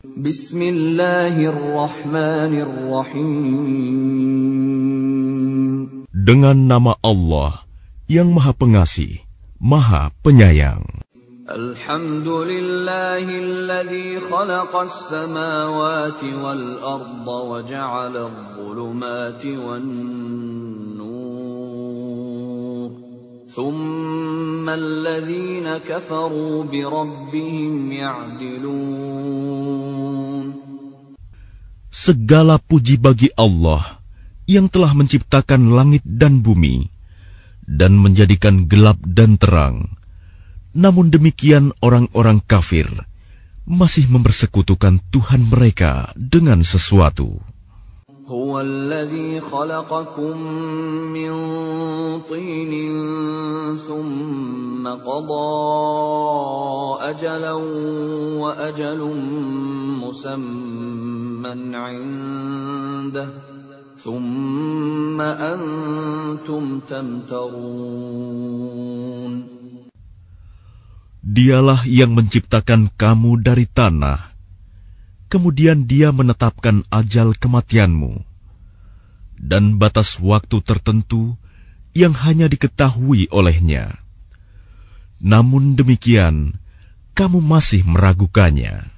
Bismillahirrahmanirrahim. Dengan nama Allah yang Maha Pengasih, Maha Penyayang. Alhamdulillahilladzi khalaqas samawati wal arda wa ja'ala adh-dhulumati wan nur. Segala puji bagi Allah yang telah menciptakan langit dan bumi dan menjadikan gelap dan terang. Namun demikian orang-orang kafir masih mempersekutukan Tuhan mereka dengan sesuatu. هو الذي خلقكم من طين ثم قضى أجلا وأجل مسمى عنده ثم أنتم تمترون Dialah yang menciptakan kamu dari tanah kemudian dia menetapkan ajal kematianmu dan batas waktu tertentu yang hanya diketahui olehnya. Namun demikian, kamu masih meragukannya.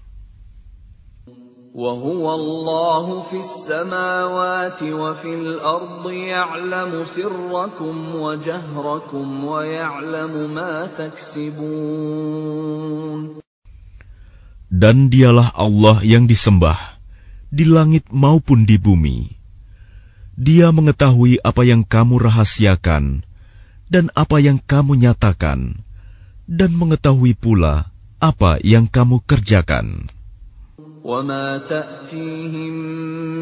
وهو الله في السماوات وفي الأرض يعلم سركم وجهركم ويعلم ما تكسبون dan dialah Allah yang disembah di langit maupun di bumi. Dia mengetahui apa yang kamu rahasiakan dan apa yang kamu nyatakan, dan mengetahui pula apa yang kamu kerjakan. وما تأتيهم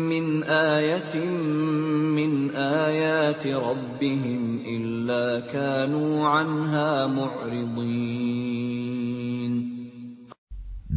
من آية من آيات ربهم إلا كانوا عنها معرضين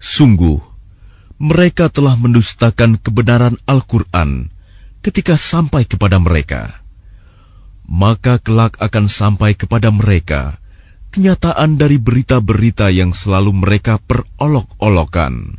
Sungguh, mereka telah mendustakan kebenaran Al-Quran ketika sampai kepada mereka. Maka kelak akan sampai kepada mereka kenyataan dari berita-berita yang selalu mereka perolok-olokan.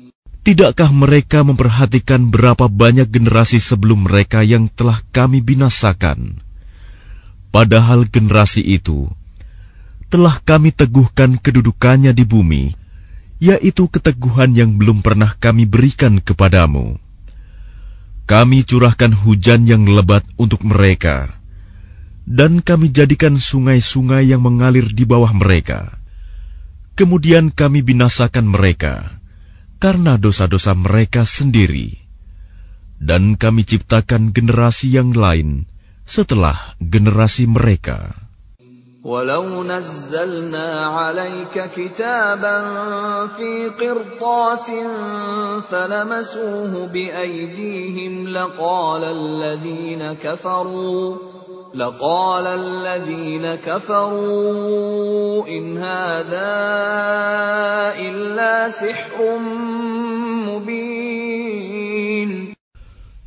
Tidakkah mereka memperhatikan berapa banyak generasi sebelum mereka yang telah kami binasakan? Padahal generasi itu telah kami teguhkan kedudukannya di bumi, yaitu keteguhan yang belum pernah kami berikan kepadamu. Kami curahkan hujan yang lebat untuk mereka, dan kami jadikan sungai-sungai yang mengalir di bawah mereka. Kemudian kami binasakan mereka karena dosa-dosa mereka sendiri, dan kami ciptakan generasi yang lain setelah generasi mereka. ولو نزلنا عليك كتابا في قرطاس فلمسوه بأيديهم لقال الذين كفروا لقال الذين كفروا إن هذا إلا سحر مبين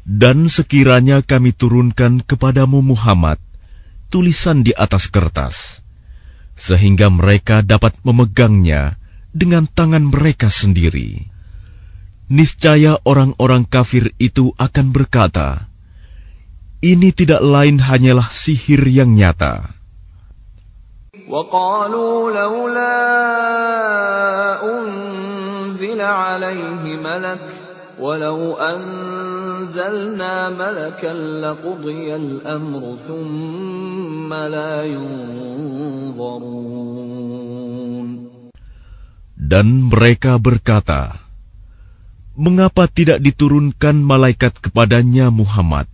Dan sekiranya kami turunkan kepadamu Muhammad tulisan di atas kertas, sehingga mereka dapat memegangnya dengan tangan mereka sendiri. niscaya orang-orang kafir itu akan berkata, "Ini tidak lain hanyalah sihir yang nyata." وقالوا لولا أنزل عليه ملك ولو أنزلنا ملكا لقضي الأمر ثم لا ينظرون Dan mereka berkata, Mengapa tidak diturunkan malaikat kepadanya Muhammad?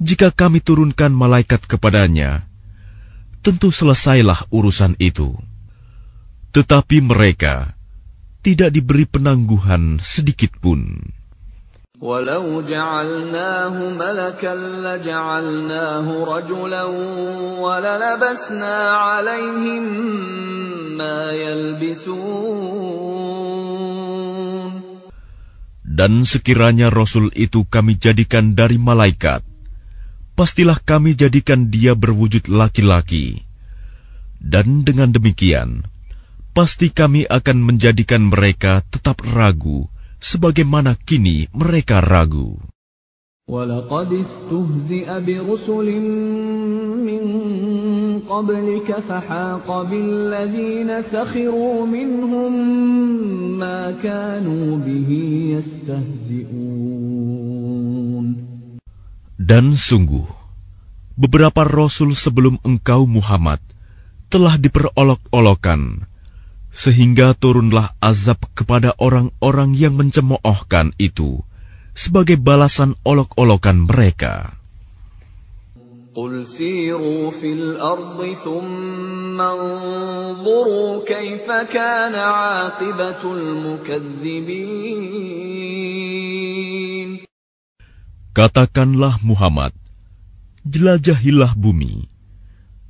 Jika kami turunkan malaikat kepadanya, tentu selesailah urusan itu. Tetapi mereka tidak diberi penangguhan sedikit pun. ولو جعلناه ملكا لجعلناه رجلا وللبسنا عليهم ما يلبسون Dan sekiranya Rasul itu kami jadikan dari malaikat, pastilah kami jadikan dia berwujud laki-laki. Dan dengan demikian, pasti kami akan menjadikan mereka tetap ragu, sebagaimana kini mereka ragu. ولقد استهزئ برسل من قبلك فحاق بالذين سخروا منهم ما كانوا به يستهزئون Dan sungguh, beberapa rasul sebelum engkau Muhammad telah diperolok-olokan, sehingga turunlah azab kepada orang-orang yang mencemoohkan itu sebagai balasan olok-olokan mereka. قل سيروا في الأرض ثم انظروا كيف كان عاقبة المكذبين Katakanlah Muhammad, jelajahilah bumi,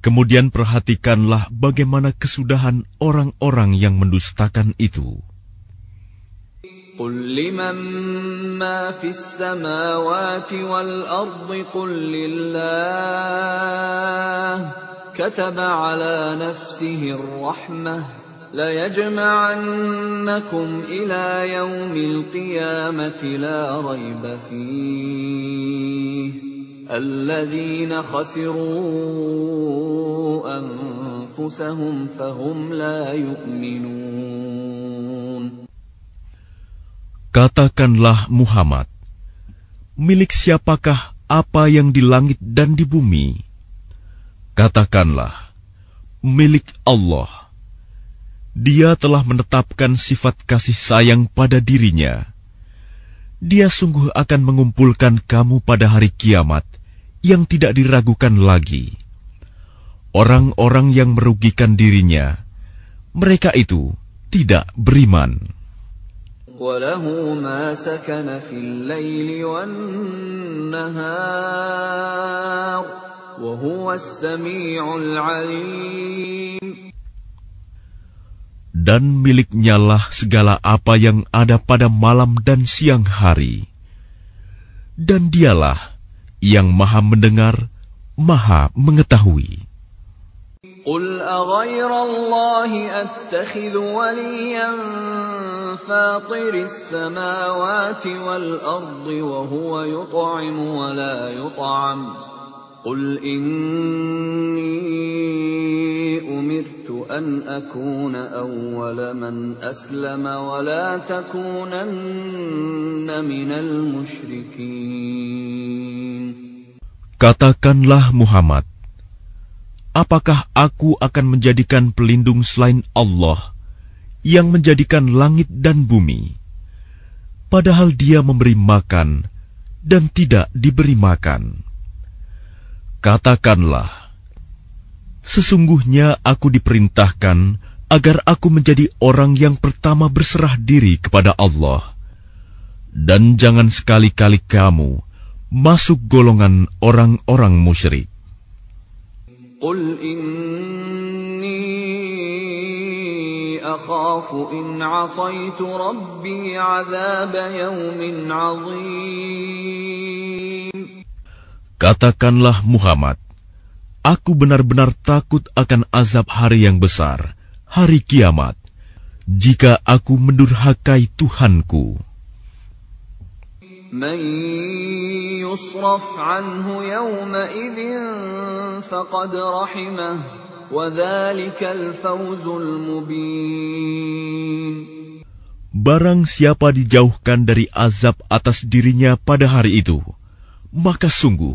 kemudian perhatikanlah bagaimana kesudahan orang-orang yang mendustakan itu. قل لمن ما في السماوات والأرض قل لله كتب على نفسه الرحمة ليجمعنكم إلى يوم القيامة لا ريب فيه الذين خسروا أنفسهم فهم لا يؤمنون Katakanlah Muhammad, milik siapakah apa yang di langit dan di bumi? Katakanlah, milik Allah. Dia telah menetapkan sifat kasih sayang pada dirinya. Dia sungguh akan mengumpulkan kamu pada hari kiamat yang tidak diragukan lagi. Orang-orang yang merugikan dirinya, mereka itu tidak beriman. وله ما سكن في الليل والنهار وهو السميع العليم Dan miliknyalah segala apa yang ada pada malam dan siang hari. Dan dialah yang maha mendengar, maha mengetahui. قل أغير الله أتخذ وليا فاطر السماوات والأرض وهو يطعم ولا يطعم قل إني أمرت أن أكون أول من أسلم ولا تكونن من المشركين Katakanlah Muhammad, apakah aku akan menjadikan pelindung selain Allah yang menjadikan langit dan bumi, padahal Dia memberi makan dan tidak diberi makan? Katakanlah, sesungguhnya aku diperintahkan agar aku menjadi orang yang pertama berserah diri kepada Allah, dan jangan sekali-kali kamu masuk golongan orang-orang musyrik. Qul inni akhafu in asaitu rabbi azab yawmin azim. Katakanlah Muhammad, aku benar-benar takut akan azab hari yang besar, hari kiamat, jika aku mendurhakai Tuhanku. من يصرف عنه يومئذ فقد رحمه وذلك الفوز المبين Barang siapa dijauhkan dari azab atas dirinya pada hari itu, maka sungguh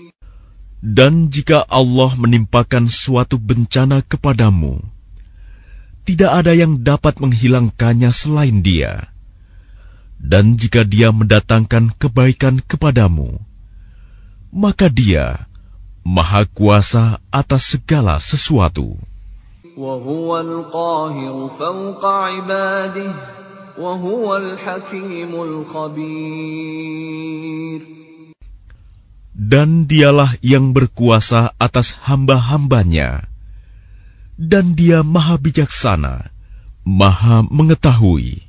Dan jika Allah menimpakan suatu bencana kepadamu, tidak ada yang dapat menghilangkannya selain Dia. Dan jika Dia mendatangkan kebaikan kepadamu, maka Dia Maha Kuasa atas segala sesuatu Dan dialah yang berkuasa atas hamba-hambanya dan dia maha bijaksana, maha mengetahui.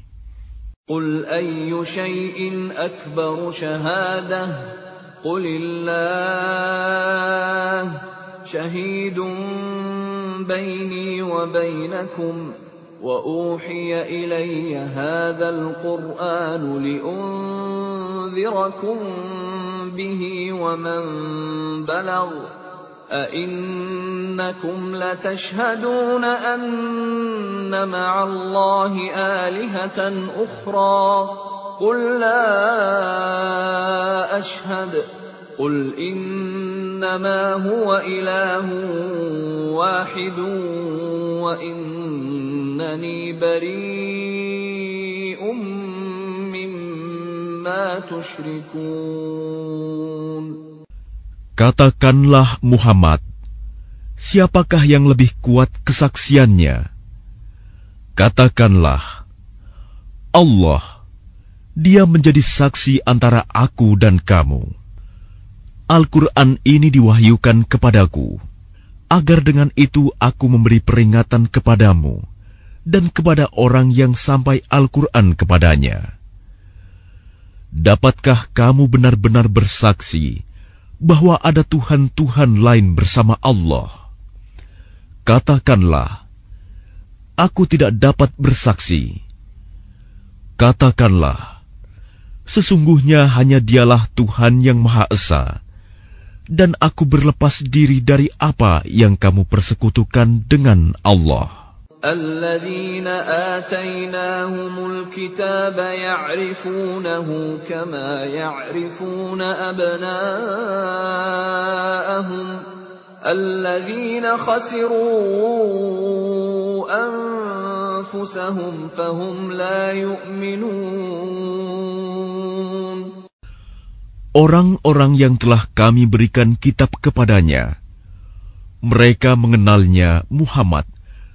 قل أي شيء أكبر شهادة قل الله شهيد بيني وبينكم وأوحي إلي هذا القرآن لأنذركم به ومن بلغ أئنكم لتشهدون أن مع الله آلهة أخرى قل لا أشهد قل إنما هو إله واحد Katakanlah Muhammad, siapakah yang lebih kuat kesaksiannya? Katakanlah, Allah, dia menjadi saksi antara aku dan kamu. Al-Quran ini diwahyukan kepadaku, agar dengan itu aku memberi peringatan kepadamu dan kepada orang yang sampai Al-Quran kepadanya. Dapatkah kamu benar-benar bersaksi bahwa ada Tuhan-Tuhan lain bersama Allah. Katakanlah, aku tidak dapat bersaksi. Katakanlah, sesungguhnya hanya dialah Tuhan yang Maha Esa, dan aku berlepas diri dari apa yang kamu persekutukan dengan Allah. الذين آتيناهم الكتاب يعرفونه كما يعرفون أبناءهم الذين خسروا أنفسهم فهم لا يؤمنون Orang-orang yang telah kami berikan kitab kepadanya, mereka mengenalnya Muhammad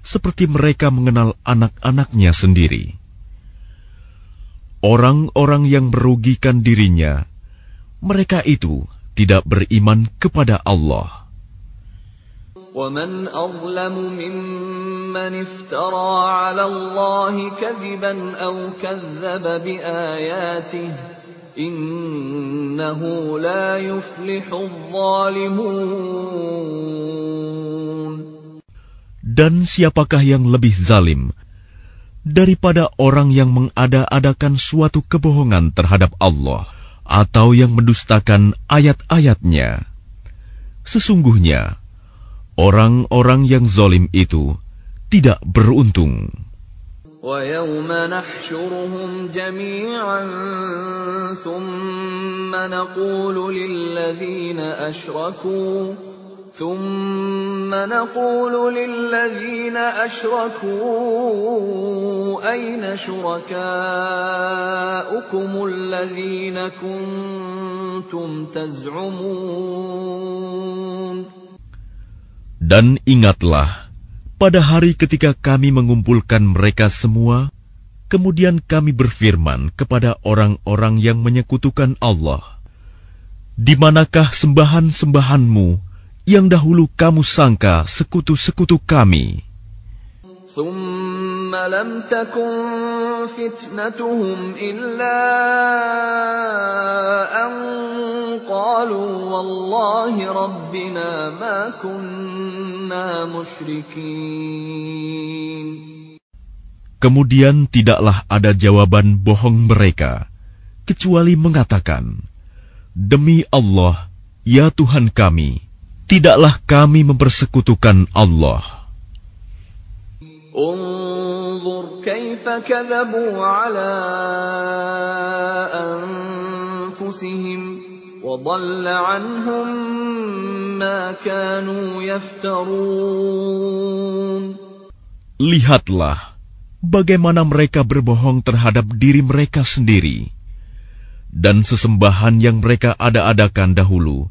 seperti mereka mengenal anak-anaknya sendiri. Orang-orang yang merugikan dirinya, mereka itu tidak beriman kepada Allah. ومن أظلم ممن افترى على الله كذبا أو كذب بآياته إنه لا يفلح الظالمون Dan siapakah yang lebih zalim daripada orang yang mengada-adakan suatu kebohongan terhadap Allah atau yang mendustakan ayat-ayatnya? Sesungguhnya, orang-orang yang zalim itu tidak beruntung. وَيَوْمَ نَحْشُرُهُمْ جَمِيعًا ثُمَّ نَقُولُ لِلَّذِينَ أَشْرَكُوا ثم نقول للذين أشركوا أين شركاؤكم الذين كنتم تزعمون Dan ingatlah, pada hari ketika kami mengumpulkan mereka semua, kemudian kami berfirman kepada orang-orang yang menyekutukan Allah, Di manakah sembahan-sembahanmu yang dahulu kamu sangka sekutu-sekutu kami? ثم لم تكن فتنتهم إلا أن قالوا والله ربنا ما كنا مشركين Kemudian tidaklah ada jawaban bohong mereka, kecuali mengatakan, Demi Allah, ya Tuhan kami, tidaklah kami mempersekutukan Allah. انظر كيف كذبوا على أنفسهم وضل عنهم ما كانوا يفترون Lihatlah bagaimana mereka berbohong terhadap diri mereka sendiri, dan sesembahan yang mereka ada-adakan dahulu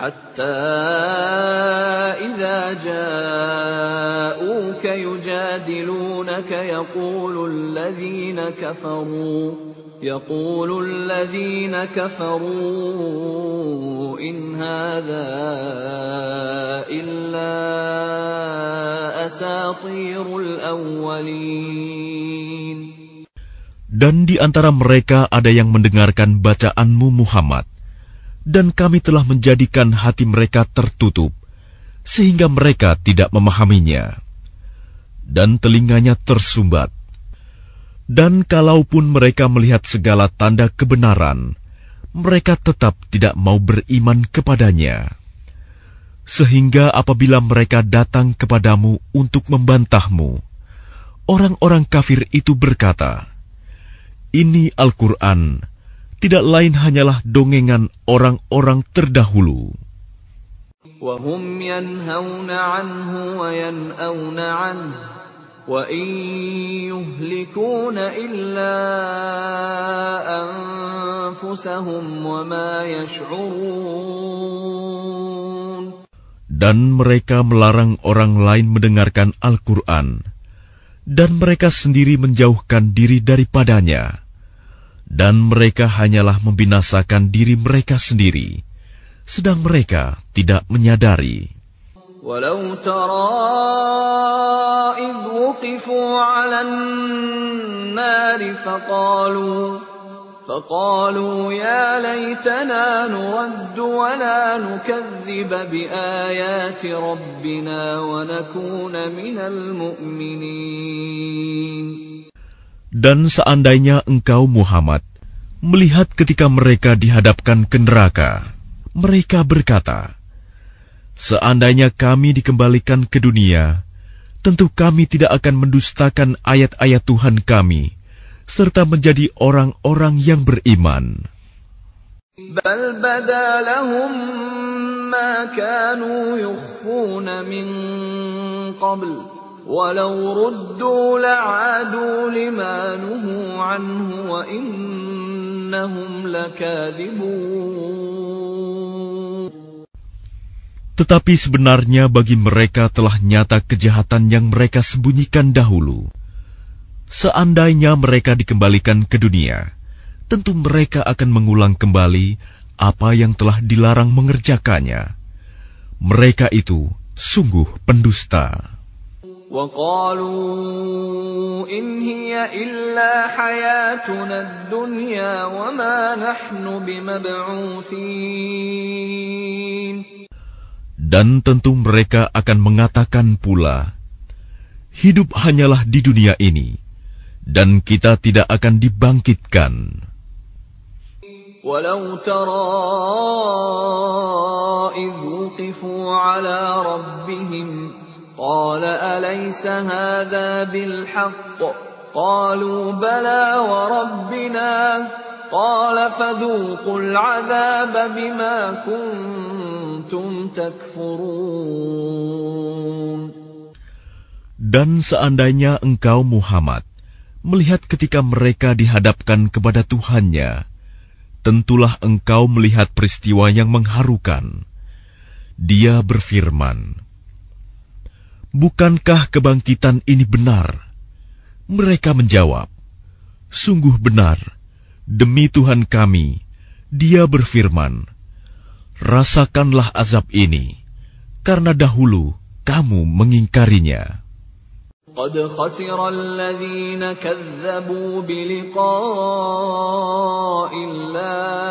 حتى إذا جاءوك يجادلونك يقول الذين كفروا يقول الذين كفروا إن هذا إلا أساطير الأولين Dan di antara mereka ada yang mendengarkan bacaanmu Muhammad, dan kami telah menjadikan hati mereka tertutup, sehingga mereka tidak memahaminya, dan telinganya tersumbat. Dan kalaupun mereka melihat segala tanda kebenaran, mereka tetap tidak mau beriman kepadanya. Sehingga apabila mereka datang kepadamu untuk membantahmu, orang-orang kafir itu berkata, "Ini Al-Quran." tidak lain hanyalah dongengan orang-orang terdahulu. وهم ينهون عنه وينأون عنه وإن يهلكون إلا أنفسهم وما يشعرون Dan mereka melarang orang lain mendengarkan Al-Quran, dan mereka sendiri menjauhkan diri daripadanya dan mereka hanyalah membinasakan diri mereka sendiri, sedang mereka tidak menyadari. Walau tara idh wuqifu ala nari faqalu فقالوا يا ليتنا نرد ولا نكذب بآيات ربنا ونكون من المؤمنين dan seandainya engkau Muhammad melihat ketika mereka dihadapkan ke neraka, mereka berkata, Seandainya kami dikembalikan ke dunia, tentu kami tidak akan mendustakan ayat-ayat Tuhan kami, serta menjadi orang-orang yang beriman. Bal. ولو ردوا لعادوا لما نهوا عنه وإنهم لكاذبون Tetapi sebenarnya bagi mereka telah nyata kejahatan yang mereka sembunyikan dahulu. Seandainya mereka dikembalikan ke dunia, tentu mereka akan mengulang kembali apa yang telah dilarang mengerjakannya. Mereka itu sungguh pendusta. وقالوا إن هي إلا حياتنا الدنيا وما نحن بمبعوثين Dan tentu mereka akan mengatakan pula, Hidup hanyalah di dunia ini, dan kita tidak akan dibangkitkan. ولو ترى إذ وقفوا على ربهم قال أليس هذا بالحق قالوا بلى وربنا قال فذوقوا العذاب بما كنتم كنتم تكفرون Dan seandainya engkau Muhammad melihat ketika mereka dihadapkan kepada Tuhannya, tentulah engkau melihat peristiwa yang mengharukan. Dia berfirman, Bukankah kebangkitan ini benar? Mereka menjawab, Sungguh benar, demi Tuhan kami, dia berfirman, Rasakanlah azab ini, karena dahulu kamu mengingkarinya. قد خسر الذين كذبوا بلقاء الله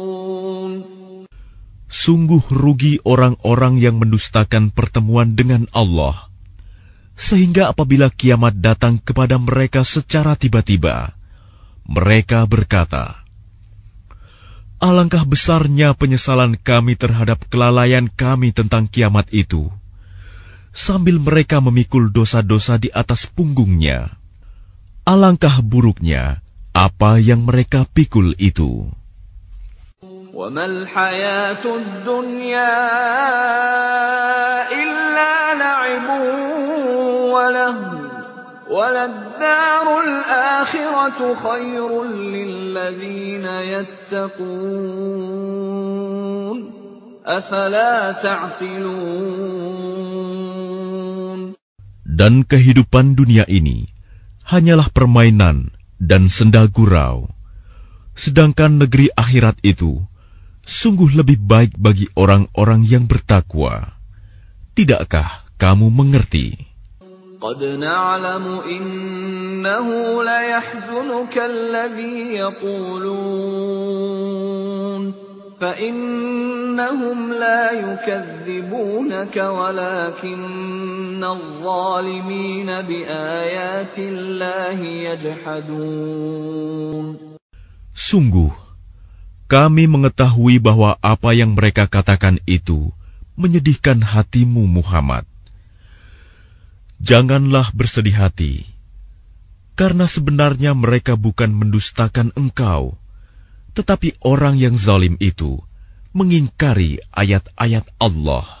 Sungguh rugi orang-orang yang mendustakan pertemuan dengan Allah, sehingga apabila kiamat datang kepada mereka secara tiba-tiba, mereka berkata, Alangkah besarnya penyesalan kami terhadap kelalaian kami tentang kiamat itu, sambil mereka memikul dosa-dosa di atas punggungnya. Alangkah buruknya apa yang mereka pikul itu. وما الحياة الدنيا إلا لعب ولهو وللدار الآخرة خير للذين يتقون أفلا تعقلون Dan kehidupan dunia ini hanyalah permainan dan senda gurau. Sedangkan negeri akhirat itu sungguh lebih baik bagi orang-orang yang bertakwa. Tidakkah kamu mengerti? قد نعلم إنه ليحزنك الذي يقولون فإنهم لا يكذبونك ولكن الظالمين بآيات الله يجحدون Sungguh, kami mengetahui bahwa apa yang mereka katakan itu menyedihkan hatimu Muhammad. Janganlah bersedih hati, karena sebenarnya mereka bukan mendustakan engkau, tetapi orang yang zalim itu mengingkari ayat-ayat Allah.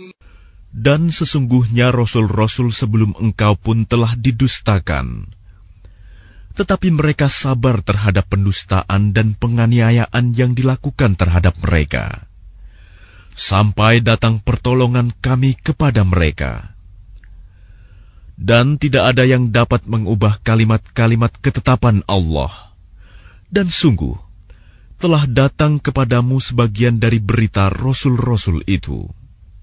Dan sesungguhnya rasul-rasul sebelum engkau pun telah didustakan. Tetapi mereka sabar terhadap pendustaan dan penganiayaan yang dilakukan terhadap mereka. Sampai datang pertolongan kami kepada mereka. Dan tidak ada yang dapat mengubah kalimat-kalimat ketetapan Allah. Dan sungguh, telah datang kepadamu sebagian dari berita rasul-rasul itu.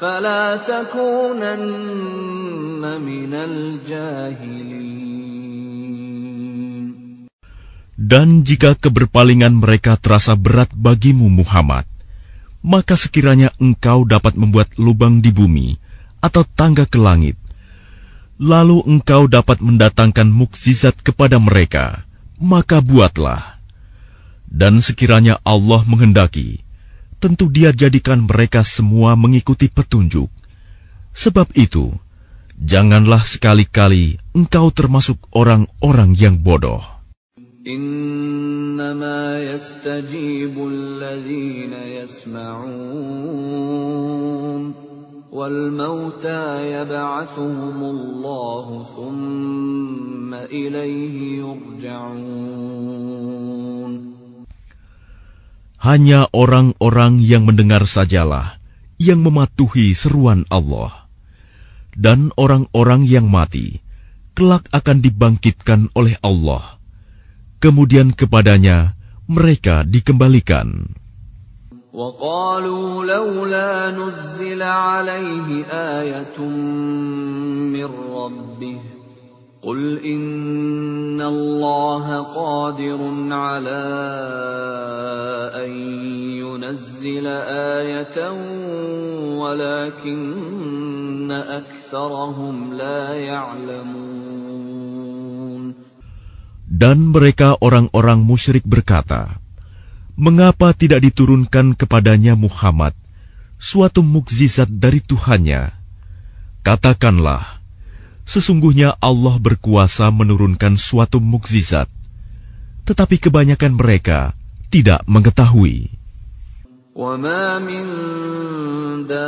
فلا تكونن من الجاهلين Dan jika keberpalingan mereka terasa berat bagimu Muhammad, maka sekiranya engkau dapat membuat lubang di bumi atau tangga ke langit, lalu engkau dapat mendatangkan mukjizat kepada mereka, maka buatlah. Dan sekiranya Allah menghendaki, tentu dia jadikan mereka semua mengikuti petunjuk, Sebab itu, janganlah sekali-kali engkau termasuk orang-orang yang bodoh. إنما يستجيب الذين يسمعون والموتى يبعثهم الله ثم إليه يرجعون Hanya orang-orang yang mendengar sajalah yang mematuhi seruan Allah. Dan orang-orang yang mati kelak akan dibangkitkan oleh Allah. Kemudian kepadanya mereka dikembalikan. وقالوا لولا نزل عليه آية من ربه قل إن الله قادر على أن ينزل آية ولكن أكثرهم لا يعلمون Dan mereka orang-orang musyrik berkata, Mengapa tidak diturunkan kepadanya Muhammad suatu mukjizat dari Tuhannya? Katakanlah, sesungguhnya Allah berkuasa menurunkan suatu mukjizat, tetapi kebanyakan mereka tidak mengetahui. وما من دابة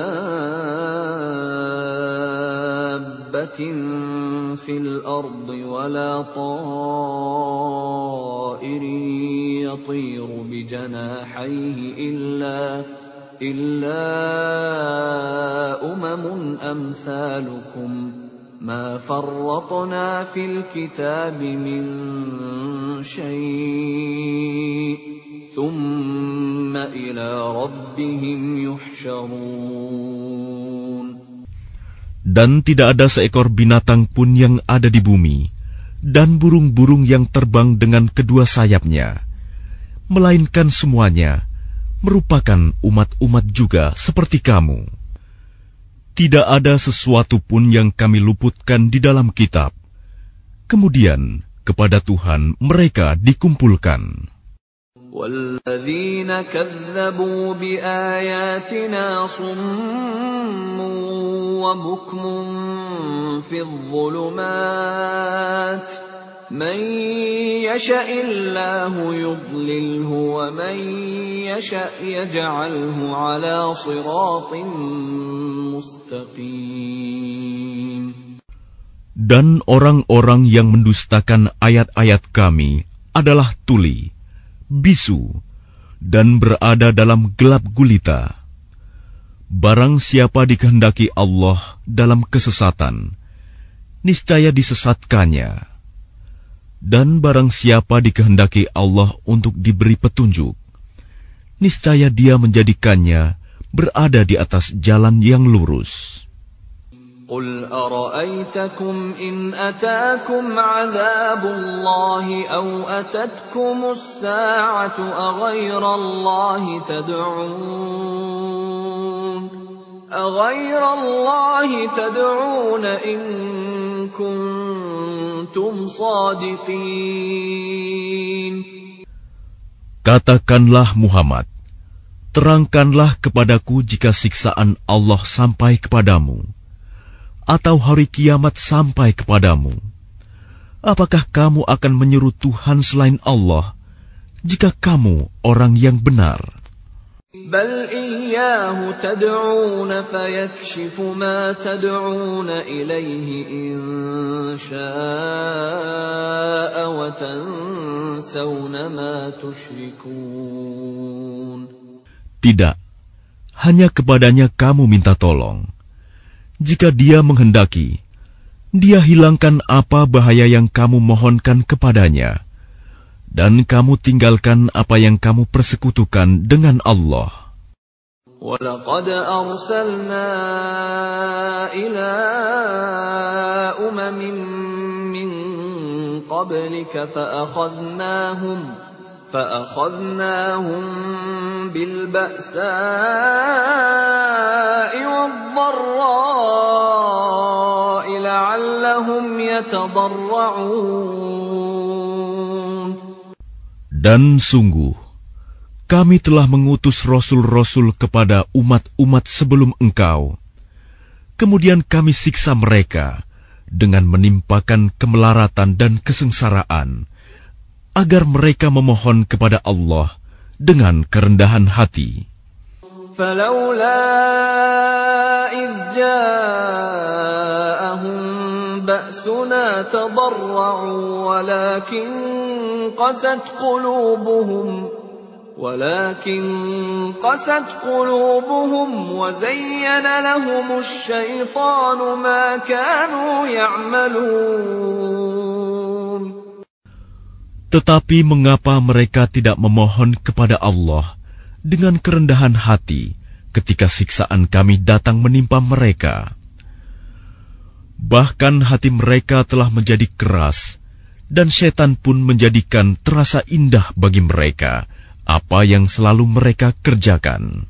في الأرض ولا طائر يطير بجناحيه إلا إلا أمم أمثالكم ما فرطنا في الكتاب من شيء ثم إلى ربهم يحشرون Dan tidak ada seekor binatang pun yang ada di bumi, dan burung-burung yang terbang dengan kedua sayapnya, melainkan semuanya merupakan umat-umat juga seperti kamu. Tidak ada sesuatu pun yang kami luputkan di dalam kitab. Kemudian, kepada Tuhan mereka dikumpulkan. والذين كذبوا بآياتنا صم وبكم في الظلمات من يشاء الله يضلله ومن يشاء يجعله على صراط مستقيم Dan orang-orang yang mendustakan ayat-ayat kami adalah tuli, bisu, dan berada dalam gelap gulita. Barang siapa dikehendaki Allah dalam kesesatan, niscaya disesatkannya. Dan barang siapa dikehendaki Allah untuk diberi petunjuk, niscaya dia menjadikannya berada di atas jalan yang lurus. قل أرأيتكم إن أتاكم عذاب الله أو أتتكم الساعة أغير الله تدعون أغير الله تدعون إن كنتم صادقين Katakanlah Muhammad, terangkanlah kepadaku jika siksaan Allah sampai kepadamu, atau hari kiamat sampai kepadamu. Apakah kamu akan menyeru Tuhan selain Allah, jika kamu orang yang benar? بل إياه تدعون فيكشف ما تدعون إليه إن شاء وتنسون ما تشركون Tidak, hanya kepadanya kamu minta tolong. Jika dia menghendaki, dia hilangkan apa bahaya yang kamu mohonkan kepadanya, dan kamu tinggalkan apa yang kamu persekutukan dengan Allah. ولقد أرسلنا إلى أمم من قبلك فأخذناهم فأخذناهم بالبأساء والضراء لعلهم يتضرعون Dan sungguh, kami telah mengutus rasul-rasul kepada umat-umat sebelum engkau. Kemudian kami siksa mereka dengan menimpakan kemelaratan dan kesengsaraan, agar mereka memohon kepada Allah dengan kerendahan hati. فلولا إذ جاءهم بأسنا تضرعوا ولكن قست قلوبهم ولكن قست قلوبهم وزين لهم الشيطان ما كانوا يعملون Tetapi mengapa mereka tidak memohon kepada Allah dengan kerendahan hati ketika siksaan kami datang menimpa mereka? Bahkan hati mereka telah menjadi keras, dan setan pun menjadikan terasa indah bagi mereka apa yang selalu mereka kerjakan.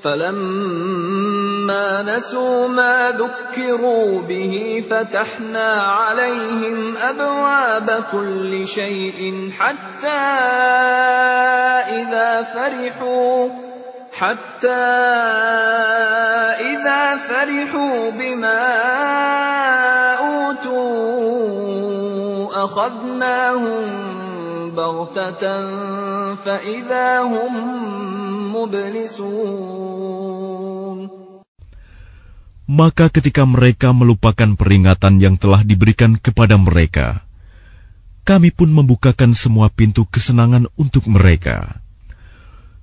فلما نسوا ما ذكروا به فتحنا عليهم أبواب كل شيء حتى إذا فرحوا حتى إذا فرحوا بما أوتوا أخذناهم بغتة فإذا هم مبلسون Maka ketika mereka melupakan peringatan yang telah diberikan kepada mereka, kami pun membukakan semua pintu kesenangan untuk mereka.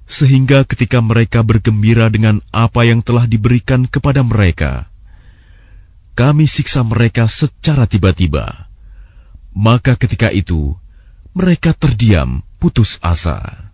Sehingga ketika mereka bergembira dengan apa yang telah diberikan kepada mereka, kami siksa mereka secara tiba-tiba. Maka ketika itu, mereka terdiam putus asa.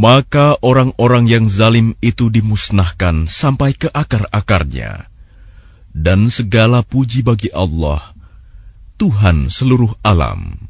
Maka orang-orang yang zalim itu dimusnahkan sampai ke akar-akarnya. Dan segala puji bagi Allah, Tuhan seluruh alam.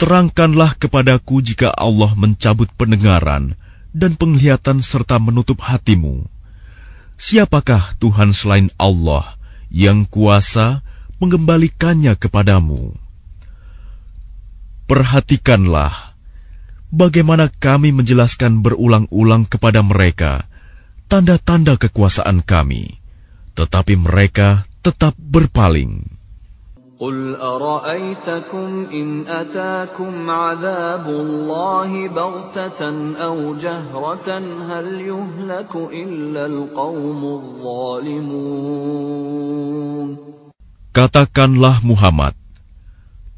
terangkanlah kepadaku jika Allah mencabut pendengaran dan penglihatan serta menutup hatimu. Siapakah Tuhan selain Allah yang kuasa mengembalikannya kepadamu? Perhatikanlah bagaimana kami menjelaskan berulang-ulang kepada mereka tanda-tanda kekuasaan kami, tetapi mereka tetap berpaling. قل أرأيتكم إن أتاكم عذاب الله بغتة أو جهرة هل يهلك إلا القوم الظالمون Katakanlah Muhammad,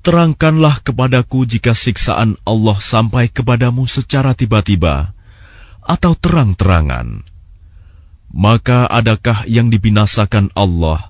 terangkanlah kepadaku jika siksaan Allah sampai kepadamu secara tiba-tiba atau terang-terangan. Maka adakah yang dibinasakan Allah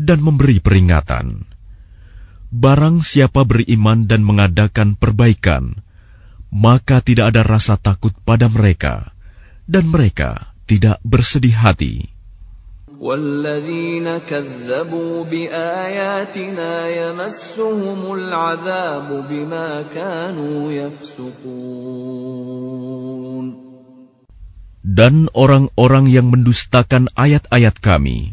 dan memberi peringatan. Barang siapa beriman dan mengadakan perbaikan, maka tidak ada rasa takut pada mereka, dan mereka tidak bersedih hati. والذين كذبوا بآياتنا يمسهم العذاب بما كانوا يفسقون Dan orang-orang yang mendustakan ayat-ayat kami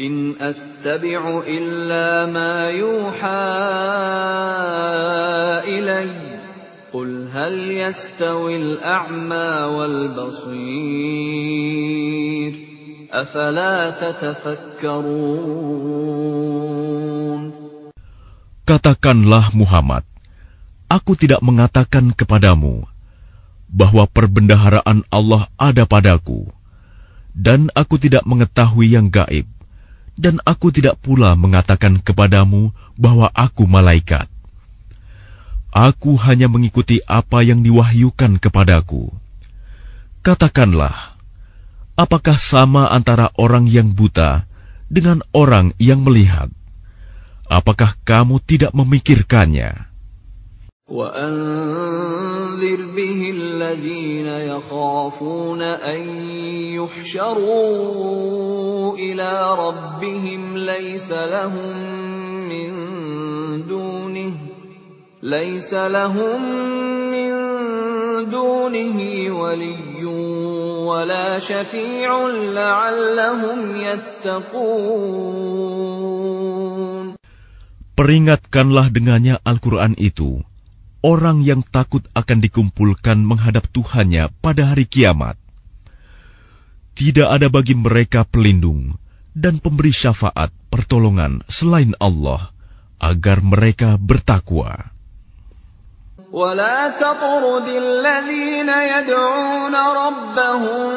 إن أتبع إلا ما يوحى إليّ قل هل يستوي الأعمى والبصير أفلا تتفكرون Katakanlah Muhammad, aku tidak mengatakan kepadamu bahwa perbendaharaan Allah ada padaku, dan aku tidak mengetahui yang gaib, dan aku tidak pula mengatakan kepadamu bahwa aku malaikat. Aku hanya mengikuti apa yang diwahyukan kepadaku. Katakanlah, apakah sama antara orang yang buta dengan orang yang melihat? Apakah kamu tidak memikirkannya? وأنذر به الذين يخافون أن يحشروا إلى ربهم ليس لهم من دونه ليس لهم من دونه ولي ولا شفيع لعلهم يتقون. Peringatkanlah dengannya Al-Quran itu, orang yang takut akan dikumpulkan menghadap Tuhannya pada hari kiamat. Tidak ada bagi mereka pelindung dan pemberi syafaat pertolongan selain Allah, agar mereka bertakwa. ولا تطرد الذين يدعون ربهم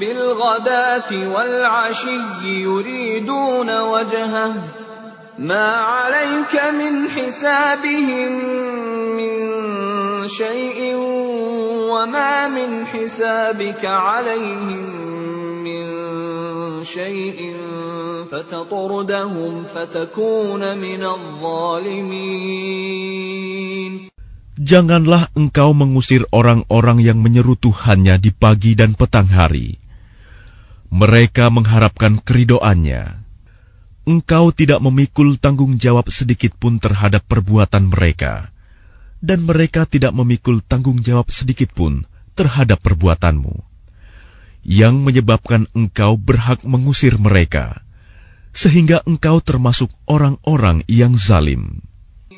بالغداة والعشي يريدون وجهه ما عليك من حسابهم من شيء وما من حسابك عليهم من شيء فتطردهم فتكون من الظالمين Janganlah engkau mengusir orang-orang yang menyeru Tuhannya di pagi dan petang hari. Mereka mengharapkan keridoannya. Engkau tidak memikul tanggung jawab sedikit pun terhadap perbuatan mereka, dan mereka tidak memikul tanggung jawab sedikit pun terhadap perbuatanmu, yang menyebabkan engkau berhak mengusir mereka, sehingga engkau termasuk orang-orang yang zalim.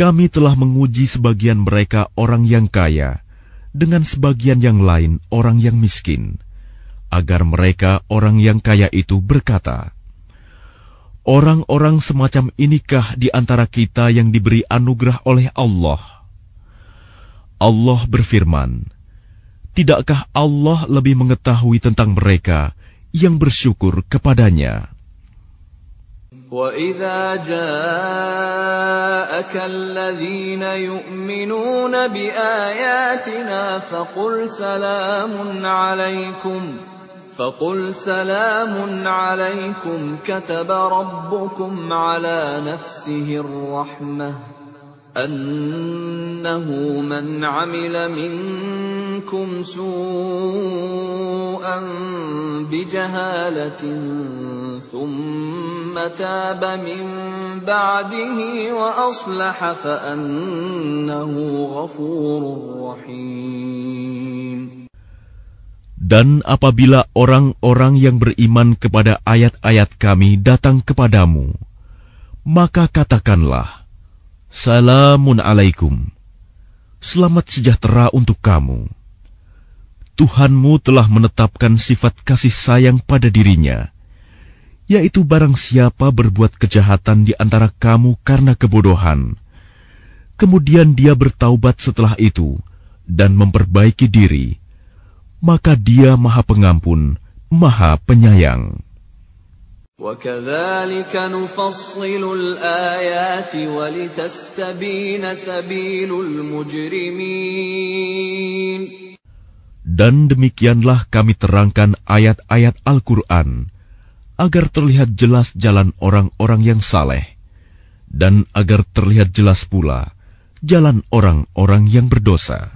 kami telah menguji sebagian mereka orang yang kaya dengan sebagian yang lain orang yang miskin, agar mereka orang yang kaya itu berkata, Orang-orang semacam inikah di antara kita yang diberi anugerah oleh Allah? Allah berfirman, Tidakkah Allah lebih mengetahui tentang mereka yang bersyukur kepadanya? وَإِذَا جَاءَكَ الَّذِينَ يُؤْمِنُونَ بِآيَاتِنَا فَقُلْ سَلَامٌ عَلَيْكُمْ فَقُلْ سَلَامٌ عَلَيْكُمْ كَتَبَ رَبُّكُمْ عَلَى نَفْسِهِ الرَّحْمَةَ أَنَّهُ مَنْ عَمِلَ مِنكُمْ سُوءًا بِجَهَالَةٍ ثم تاب من بعده وأصلح فأنه غفور رحيم Dan apabila orang-orang yang beriman kepada ayat-ayat kami datang kepadamu, maka katakanlah, Salamun alaikum. Selamat sejahtera untuk kamu. Tuhanmu telah menetapkan sifat kasih sayang pada dirinya, yaitu barang siapa berbuat kejahatan di antara kamu karena kebodohan, kemudian dia bertaubat setelah itu dan memperbaiki diri, maka dia Maha Pengampun, Maha Penyayang. وكذلك نفصل الآيات ولتستبين سبيل المجرمين Dan demikianlah kami terangkan ayat-ayat Al-Quran agar terlihat jelas jalan orang-orang yang saleh dan agar terlihat jelas pula jalan orang-orang yang berdosa.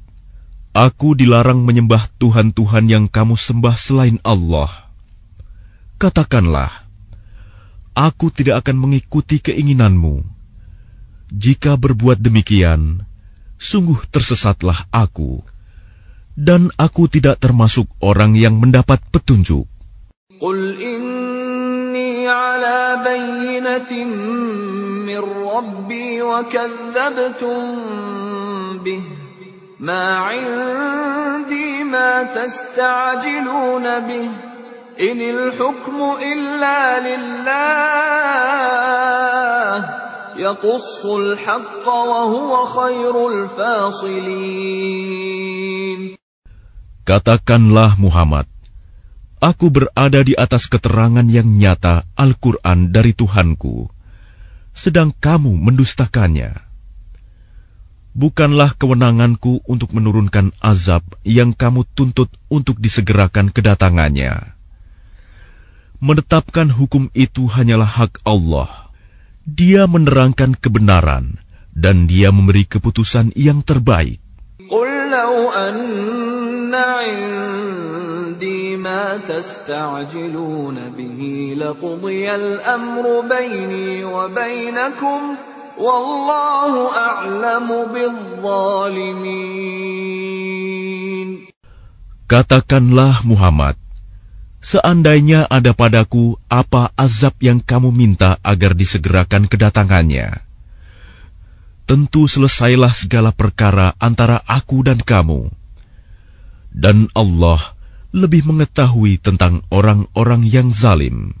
Aku dilarang menyembah Tuhan-Tuhan yang kamu sembah selain Allah. Katakanlah, aku tidak akan mengikuti keinginanmu. Jika berbuat demikian, sungguh tersesatlah aku. Dan aku tidak termasuk orang yang mendapat petunjuk. Qul inni ala bayinatin min Rabbi wa kazzabtum bih. ما عندي ما تستعجلون به إن الحكم إلا لله يقص الحق وهو خير الفاصلين Katakanlah Muhammad, Aku berada di atas keterangan yang nyata Al-Quran dari Tuhanku, sedang kamu mendustakannya. Bukanlah kewenanganku untuk menurunkan azab yang kamu tuntut untuk disegerakan kedatangannya. Menetapkan hukum itu hanyalah hak Allah. Dia menerangkan kebenaran dan dia memberi keputusan yang terbaik. قل لو أن عندي ما تستعجلون به لقضي الأمر بيني وبينكم Wallahu a'lamu bizzalimin. Katakanlah Muhammad, seandainya ada padaku apa azab yang kamu minta agar disegerakan kedatangannya. Tentu selesailah segala perkara antara aku dan kamu. Dan Allah lebih mengetahui tentang orang-orang yang zalim.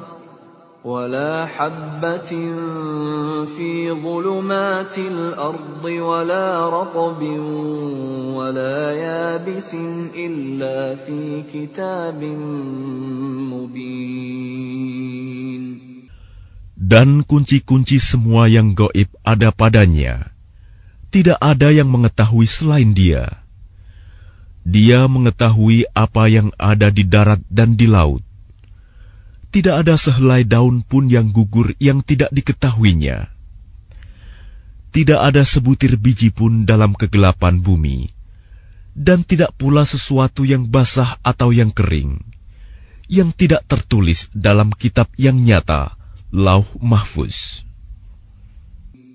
ولا حبة في ظلمات الأرض ولا رطب ولا يابس إلا في كتاب مبين Dan kunci-kunci semua yang goib ada padanya. Tidak ada yang mengetahui selain dia. Dia mengetahui apa yang ada di darat dan di laut. tidak ada sehelai daun pun yang gugur yang tidak diketahuinya. Tidak ada sebutir biji pun dalam kegelapan bumi, dan tidak pula sesuatu yang basah atau yang kering, yang tidak tertulis dalam kitab yang nyata, Lauh Mahfuz.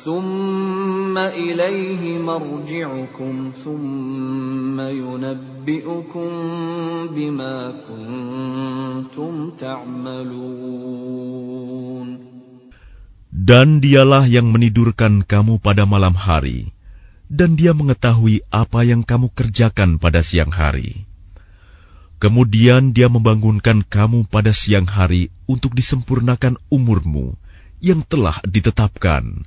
ثم إليه مرجعكم ثم ينبئكم بما كنتم تعملون Dan dialah yang menidurkan kamu pada malam hari, dan dia mengetahui apa yang kamu kerjakan pada siang hari. Kemudian dia membangunkan kamu pada siang hari untuk disempurnakan umurmu yang telah ditetapkan.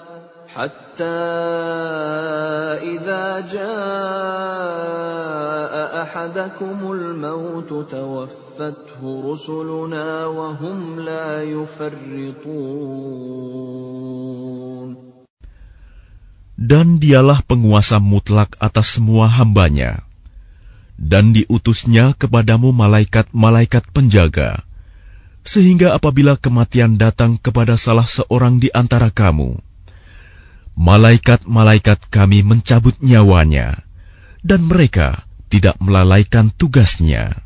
حتى إذا جاء أحدكم الموت توفته رسلنا وهم لا يفرطون Dan dialah penguasa mutlak atas semua hambanya. Dan diutusnya kepadamu malaikat-malaikat penjaga, sehingga apabila kematian datang kepada salah seorang di antara kamu, malaikat-malaikat kami mencabut nyawanya, dan mereka tidak melalaikan tugasnya.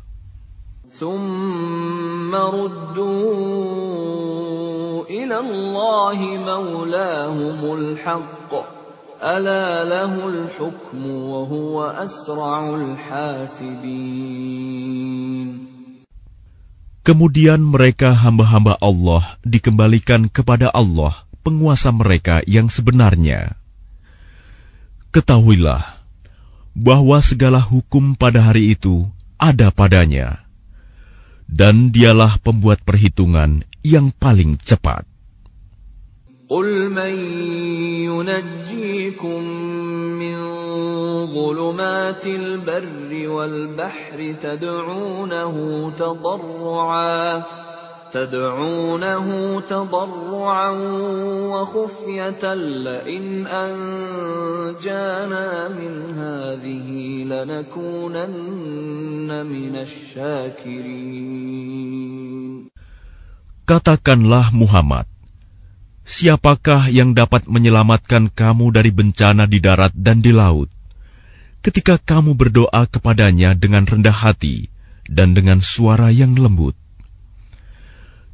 Kemudian mereka hamba-hamba Allah dikembalikan kepada Allah penguasa mereka yang sebenarnya. Ketahuilah bahwa segala hukum pada hari itu ada padanya, dan dialah pembuat perhitungan yang paling cepat. قل من ينجيكم من ظلمات البر والبحر تدعونه تضرعا تدعونه تضرعا وخفية لئن أنجانا من هذه لنكونن من الشاكرين Katakanlah Muhammad, siapakah yang dapat menyelamatkan kamu dari bencana di darat dan di laut? Ketika kamu berdoa kepadanya dengan rendah hati dan dengan suara yang lembut,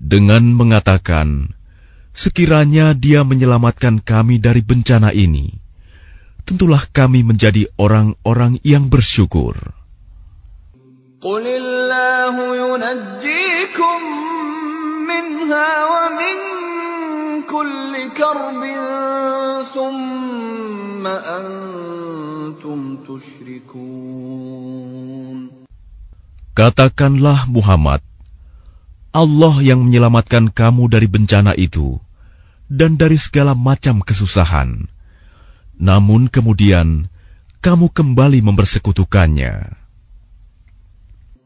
dengan mengatakan, "Sekiranya Dia menyelamatkan kami dari bencana ini, tentulah kami menjadi orang-orang yang bersyukur." Katakanlah Muhammad, Allah yang menyelamatkan kamu dari bencana itu dan dari segala macam kesusahan. Namun kemudian kamu kembali mempersekutukannya.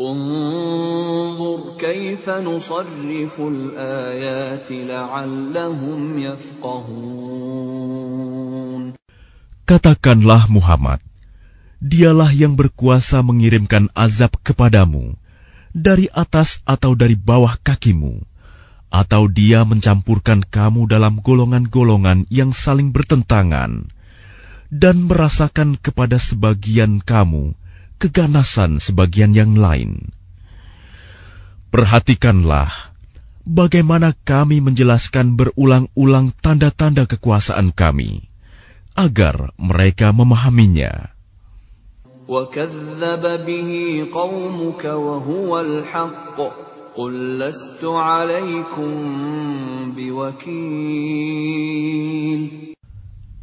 انظر كيف نصرف الآيات لعلهم يفقهون Katakanlah Muhammad, dialah yang berkuasa mengirimkan azab kepadamu dari atas atau dari bawah kakimu, atau dia mencampurkan kamu dalam golongan-golongan yang saling bertentangan, dan merasakan kepada sebagian kamu keganasan sebagian yang lain. Perhatikanlah bagaimana kami menjelaskan berulang-ulang tanda-tanda kekuasaan kami, agar mereka memahaminya. وكذب به قومك وهو الحق قل لست عليكم بوكيل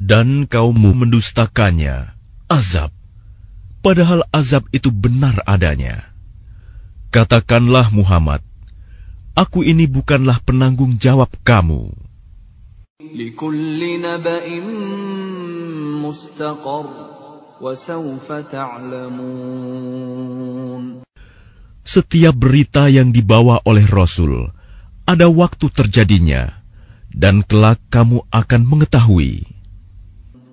Dan kaummu mendustakannya, azab, padahal azab itu benar adanya. Katakanlah Muhammad, aku ini bukanlah penanggung jawab kamu. Setiap berita yang dibawa oleh Rasul, ada waktu terjadinya, dan kelak kamu akan mengetahui.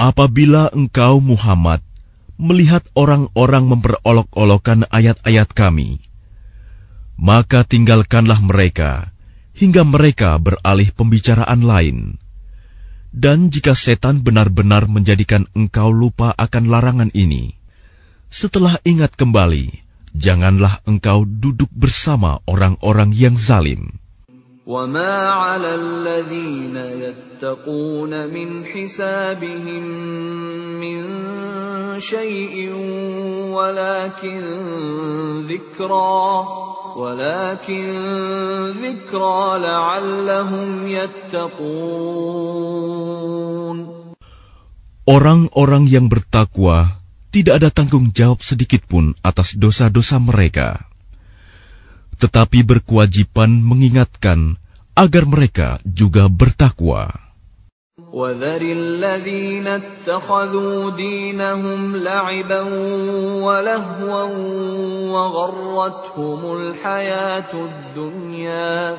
Apabila engkau Muhammad melihat orang-orang memperolok-olokkan ayat-ayat kami, maka tinggalkanlah mereka hingga mereka beralih pembicaraan lain. Dan jika setan benar-benar menjadikan engkau lupa akan larangan ini, setelah ingat kembali, janganlah engkau duduk bersama orang-orang yang zalim. وما على الذين يتقون من حسابهم من شيء ولكن ذكرى ولكن ذكرى لعلهم يتقون Orang-orang yang bertakwa tidak ada tanggung jawab sedikit pun atas dosa-dosa mereka tetapi berkewajiban mengingatkan agar mereka juga bertakwa. وذر الذين اتخذوا دينهم لعبا ولهوا وغرتهم الحياة الدنيا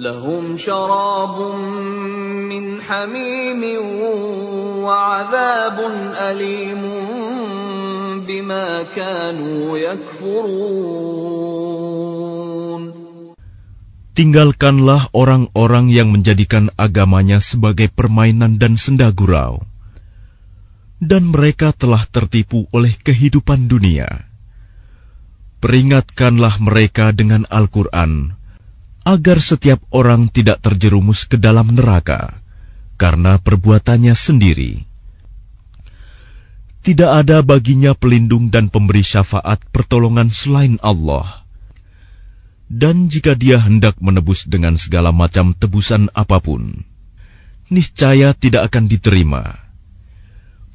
لهم شراب من حميم وعذاب أليم بما كانوا يكفرون Tinggalkanlah orang-orang yang menjadikan agamanya sebagai permainan dan senda gurau. Dan mereka telah tertipu oleh kehidupan dunia. Peringatkanlah mereka dengan Al-Quran, agar setiap orang tidak terjerumus ke dalam neraka, karena perbuatannya sendiri. Tidak ada baginya pelindung dan pemberi syafaat pertolongan selain Allah dan jika dia hendak menebus dengan segala macam tebusan apa pun, niscaya tidak akan diterima.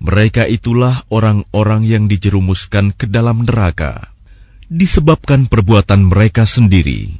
Mereka itulah orang-orang yang dijerumuskan ke dalam neraka disebabkan perbuatan mereka sendiri.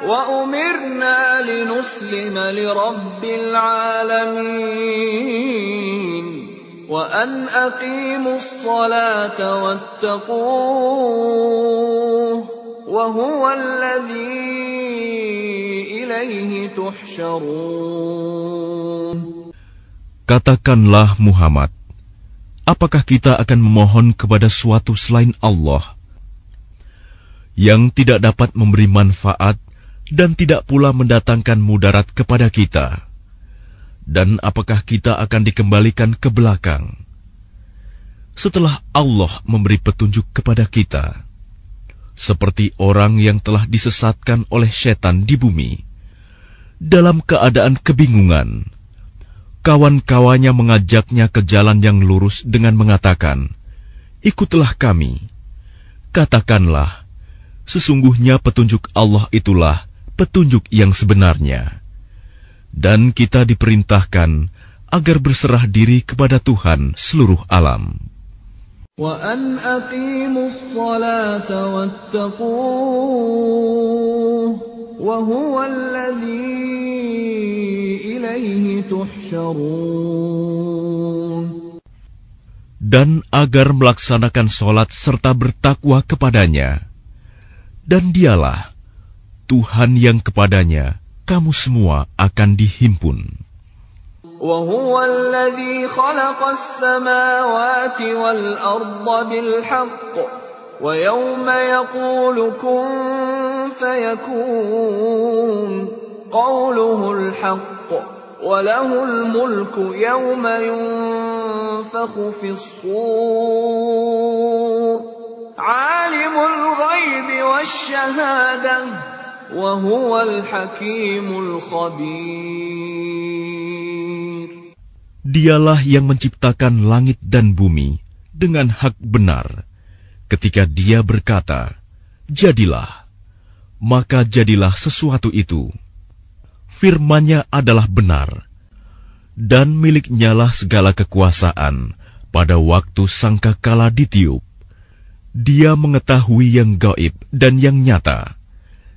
وأمرنا لنسلم لرب العالمين وأن أقيموا الصلاة واتقوه وهو الذي إليه تحشرون Katakanlah Muhammad, apakah kita akan memohon kepada suatu selain Allah yang tidak dapat memberi manfaat dan tidak pula mendatangkan mudarat kepada kita? Dan apakah kita akan dikembalikan ke belakang? Setelah Allah memberi petunjuk kepada kita, seperti orang yang telah disesatkan oleh setan di bumi, dalam keadaan kebingungan, kawan-kawannya mengajaknya ke jalan yang lurus dengan mengatakan, "Ikutlah kami." Katakanlah, sesungguhnya petunjuk Allah itulah petunjuk yang sebenarnya dan kita diperintahkan agar berserah diri kepada Tuhan seluruh alam. وأن أقيموا الصلاة واتقوه وهو الذي إليه تحشرون Dan agar melaksanakan sholat serta bertakwa kepadanya. Dan dialah Tuhan yang kepadanya kamu semua akan dihimpun. وهو الذي خلق السماوات والأرض بالحق ويوم يقول كن فيكون قوله الحق وله الملك يوم ينفخ في الصور عالم الغيب والشهاده Dialah yang menciptakan langit dan bumi dengan hak benar. Ketika dia berkata, "Jadilah," maka jadilah sesuatu itu. Firman-Nya adalah benar, dan miliknyalah segala kekuasaan pada waktu sangkakala ditiup. Dia mengetahui yang gaib dan yang nyata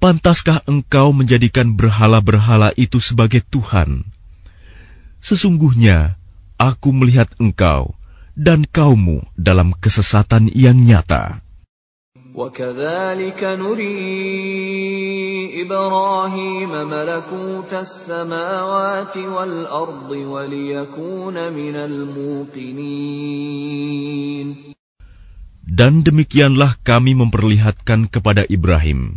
Pantaskah engkau menjadikan berhala-berhala itu sebagai Tuhan? Sesungguhnya aku melihat engkau dan kaummu dalam kesesatan yang nyata. وكذلك نري إبراهيم ملكوت السماوات والأرض وليكون من الموقنين Dan demikianlah kami memperlihatkan kepada Ibrahim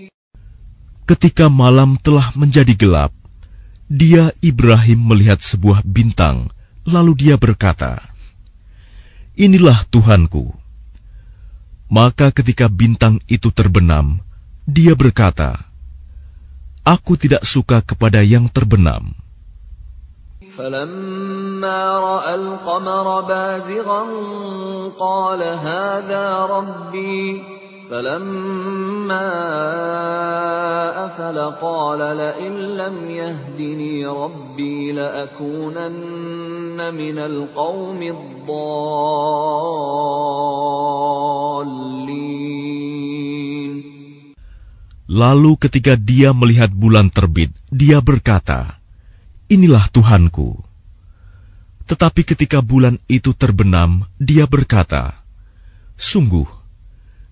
Ketika malam telah menjadi gelap, dia Ibrahim melihat sebuah bintang, lalu dia berkata, "Inilah Tuhanku." Maka ketika bintang itu terbenam, dia berkata, "Aku tidak suka kepada yang terbenam." فلما رأى القمر بازغا قال هذا ربي فلما أفل قال لئن لم يهدني ربي لأكونن من القوم الضالين Lalu ketika dia melihat bulan terbit, dia berkata, Inilah Tuhanku. Tetapi ketika bulan itu terbenam, dia berkata, Sungguh,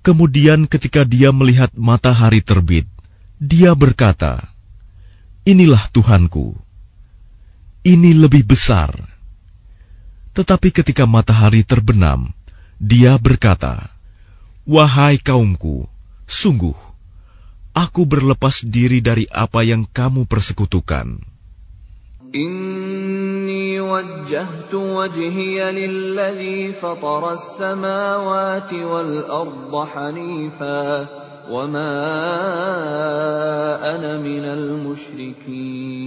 Kemudian ketika dia melihat matahari terbit, dia berkata, Inilah Tuhanku. Ini lebih besar. Tetapi ketika matahari terbenam, dia berkata, Wahai kaumku, sungguh, aku berlepas diri dari apa yang kamu persekutukan. وجهت وجهي للذي فطر السماوات والأرض حنيفا وما أنا من المشركين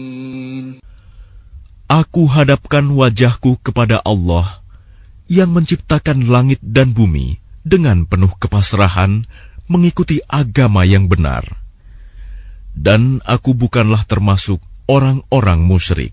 Aku hadapkan wajahku kepada Allah yang menciptakan langit dan bumi dengan penuh kepasrahan mengikuti agama yang benar. Dan aku bukanlah termasuk orang-orang musyrik.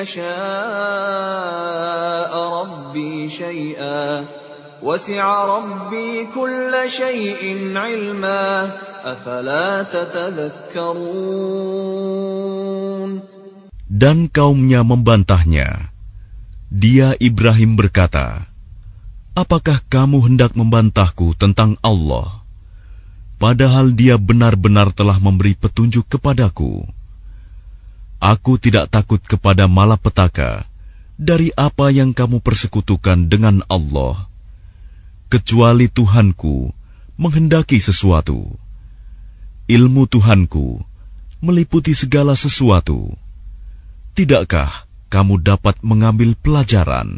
يشاء ربي شيئا وسع ربي كل شيء علما أفلا تتذكرون Dan kaumnya membantahnya. Dia Ibrahim berkata, Apakah kamu hendak membantahku tentang Allah? Padahal dia benar-benar telah memberi petunjuk kepadaku. Aku tidak takut kepada malapetaka dari apa yang kamu persekutukan dengan Allah, kecuali Tuhanku menghendaki sesuatu. Ilmu Tuhanku meliputi segala sesuatu. Tidakkah kamu dapat mengambil pelajaran?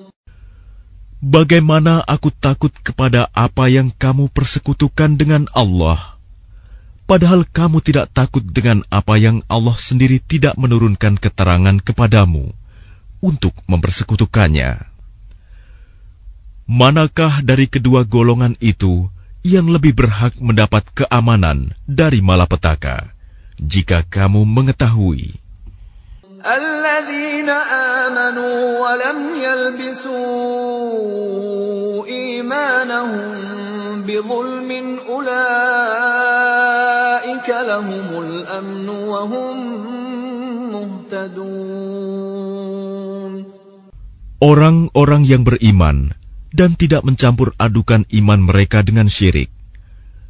Bagaimana aku takut kepada apa yang kamu persekutukan dengan Allah, padahal kamu tidak takut dengan apa yang Allah sendiri tidak menurunkan keterangan kepadamu untuk mempersekutukannya. Manakah dari kedua golongan itu yang lebih berhak mendapat keamanan dari malapetaka jika kamu mengetahui? الذين آمنوا ولم يلبسوا إيمانهم بظلم أولئك لهم الأمن وهم مهتدون Orang-orang yang beriman dan tidak mencampur adukan iman mereka dengan syirik.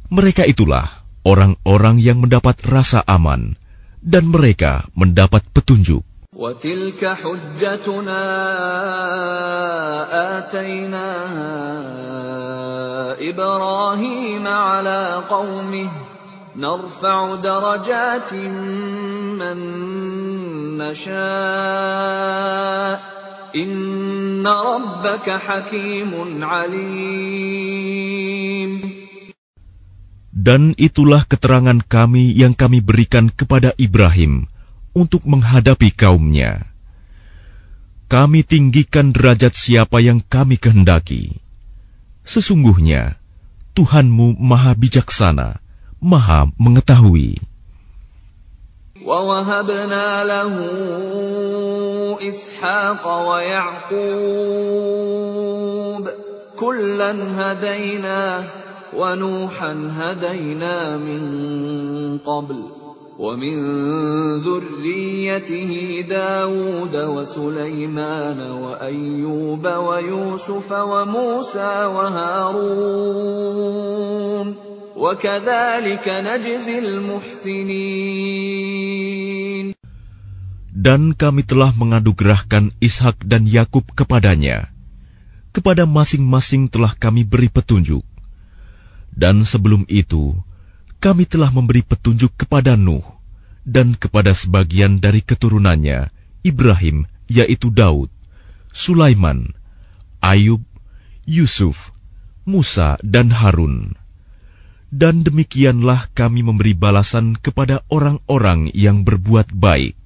Mereka itulah orang-orang yang mendapat rasa aman dan mereka mendapat petunjuk. وتلك حجتنا آتيناها إبراهيم على قومه نرفع درجات من نشاء إن ربك حكيم عليم Dan itulah keterangan kami yang kami berikan kepada Ibrahim untuk menghadapi kaumnya. Kami tinggikan derajat siapa yang kami kehendaki. Sesungguhnya, Tuhanmu maha bijaksana, maha mengetahui. ووهبنا له إسحاق ويعقوب كلا هدينا ونوحا هدينا من قبل ومن ذريته داود وسليمان وأيوب ويوسف وموسى وهارون وكذلك نجزي المحسنين Dan kami telah mengadugerahkan Ishak dan Yakub kepadanya. Kepada masing-masing telah kami beri petunjuk. Dan sebelum itu, kami telah memberi petunjuk kepada Nuh dan kepada sebagian dari keturunannya, Ibrahim, yaitu Daud, Sulaiman, Ayub, Yusuf, Musa, dan Harun. Dan demikianlah kami memberi balasan kepada orang-orang yang berbuat baik.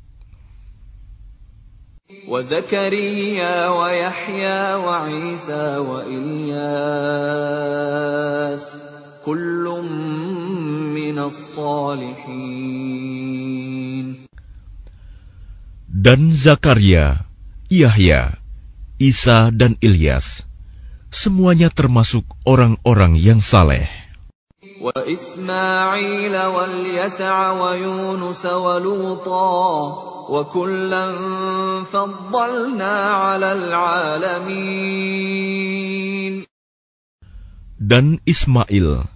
وزكريا ويحيى وعيسى وإلياس dan Zakaria, Yahya, Isa dan Ilyas, semuanya termasuk orang-orang yang saleh. Dan Ismail,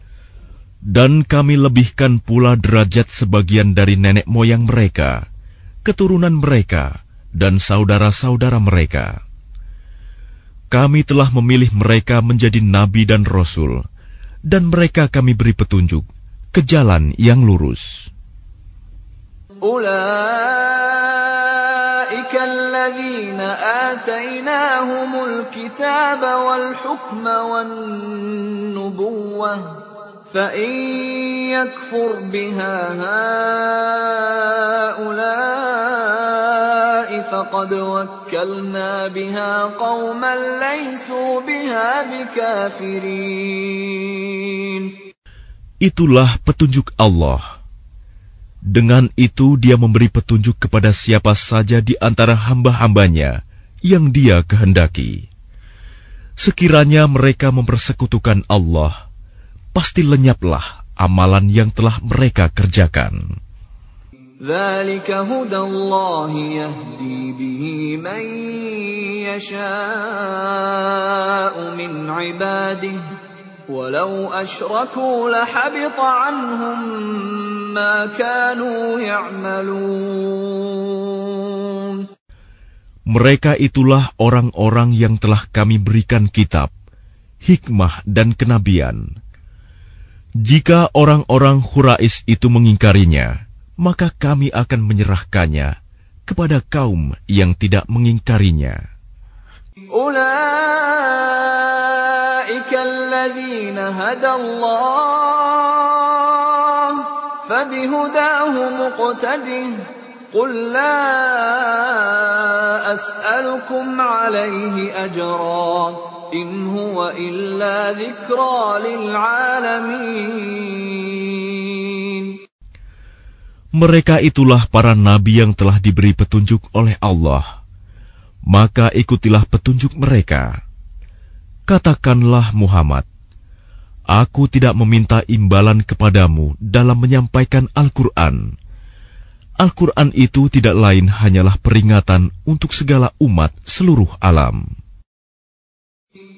Dan kami lebihkan pula derajat sebagian dari nenek moyang mereka, keturunan mereka, dan saudara-saudara mereka. Kami telah memilih mereka menjadi nabi dan rasul, dan mereka kami beri petunjuk ke jalan yang lurus. أولئك الذين آتيناهم الكتاب والحكم والنبوة فإن يكفر بها هؤلاء فقد وكلنا بها قوما ليسوا بها بكافرين Itulah petunjuk Allah. Dengan itu dia memberi petunjuk kepada siapa saja di antara hamba-hambanya yang dia kehendaki. Sekiranya mereka mempersekutukan Allah, pasti lenyaplah amalan yang telah mereka kerjakan. Mereka itulah orang-orang yang telah kami berikan kitab, hikmah dan kenabian. Jika orang-orang Hurais itu mengingkarinya, maka kami akan menyerahkannya kepada kaum yang tidak mengingkarinya. أولئك الذين هدى الله فبهداه مقتده قل لا أسألكم عليه أجرا إن هو إلا ذكرى للعالمين Mereka itulah para nabi yang telah diberi petunjuk oleh Allah. Maka ikutilah petunjuk mereka. Katakanlah Muhammad, Aku tidak meminta imbalan kepadamu dalam menyampaikan Al-Quran. Al-Quran itu tidak lain hanyalah peringatan untuk segala umat seluruh alam.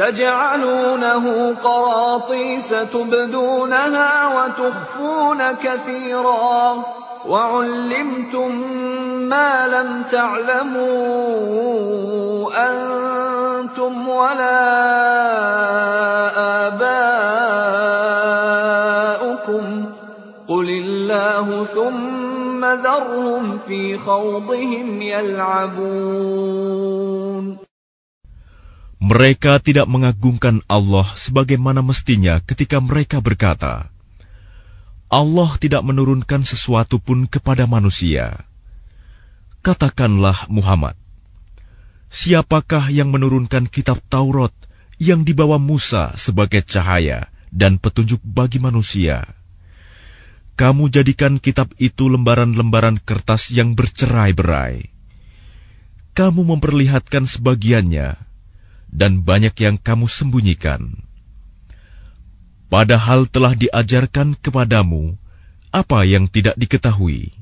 تجعلونه قراطيس تبدونها وتخفون كثيرا وعلمتم ما لم تعلموا أنتم ولا آباؤكم قل الله ثم Mereka tidak mengagungkan Allah sebagaimana mestinya ketika mereka berkata, Allah tidak menurunkan sesuatu pun kepada manusia. Katakanlah Muhammad, siapakah yang menurunkan kitab Taurat yang dibawa Musa sebagai cahaya dan petunjuk bagi manusia?' Kamu jadikan kitab itu lembaran-lembaran kertas yang bercerai-berai. Kamu memperlihatkan sebagiannya, dan banyak yang kamu sembunyikan. Padahal telah diajarkan kepadamu apa yang tidak diketahui,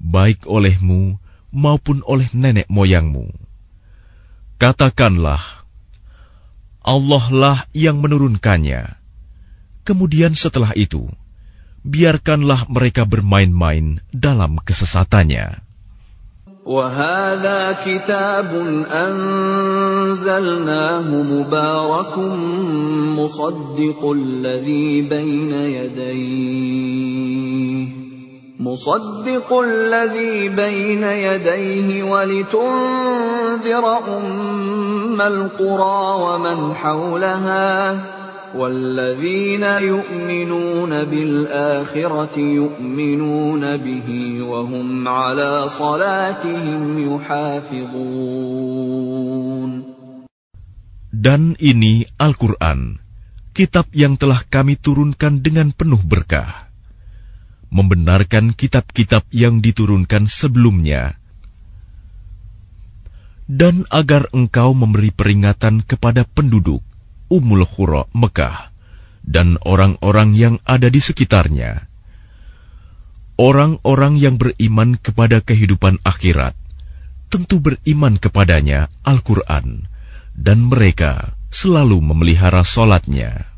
baik olehmu maupun oleh nenek moyangmu. Katakanlah, Allah lah yang menurunkannya. Kemudian setelah itu, biarkanlah mereka bermain-main dalam kesesatannya. وهذا كتاب أنزلناه مبارك مصدق الذي بين يديه مصدق الذي بين يديه ولتنذر أم القرى ومن حولها والذين يؤمنون بالآخرة يؤمنون به وهم على صلاتهم يحافظون Dan ini Al-Quran, kitab yang telah kami turunkan dengan penuh berkah. Membenarkan kitab-kitab yang diturunkan sebelumnya, dan agar engkau memberi peringatan kepada penduduk Ummul Khura Mekah dan orang-orang yang ada di sekitarnya. Orang-orang yang beriman kepada kehidupan akhirat tentu beriman kepadanya Al-Quran dan mereka selalu memelihara solatnya.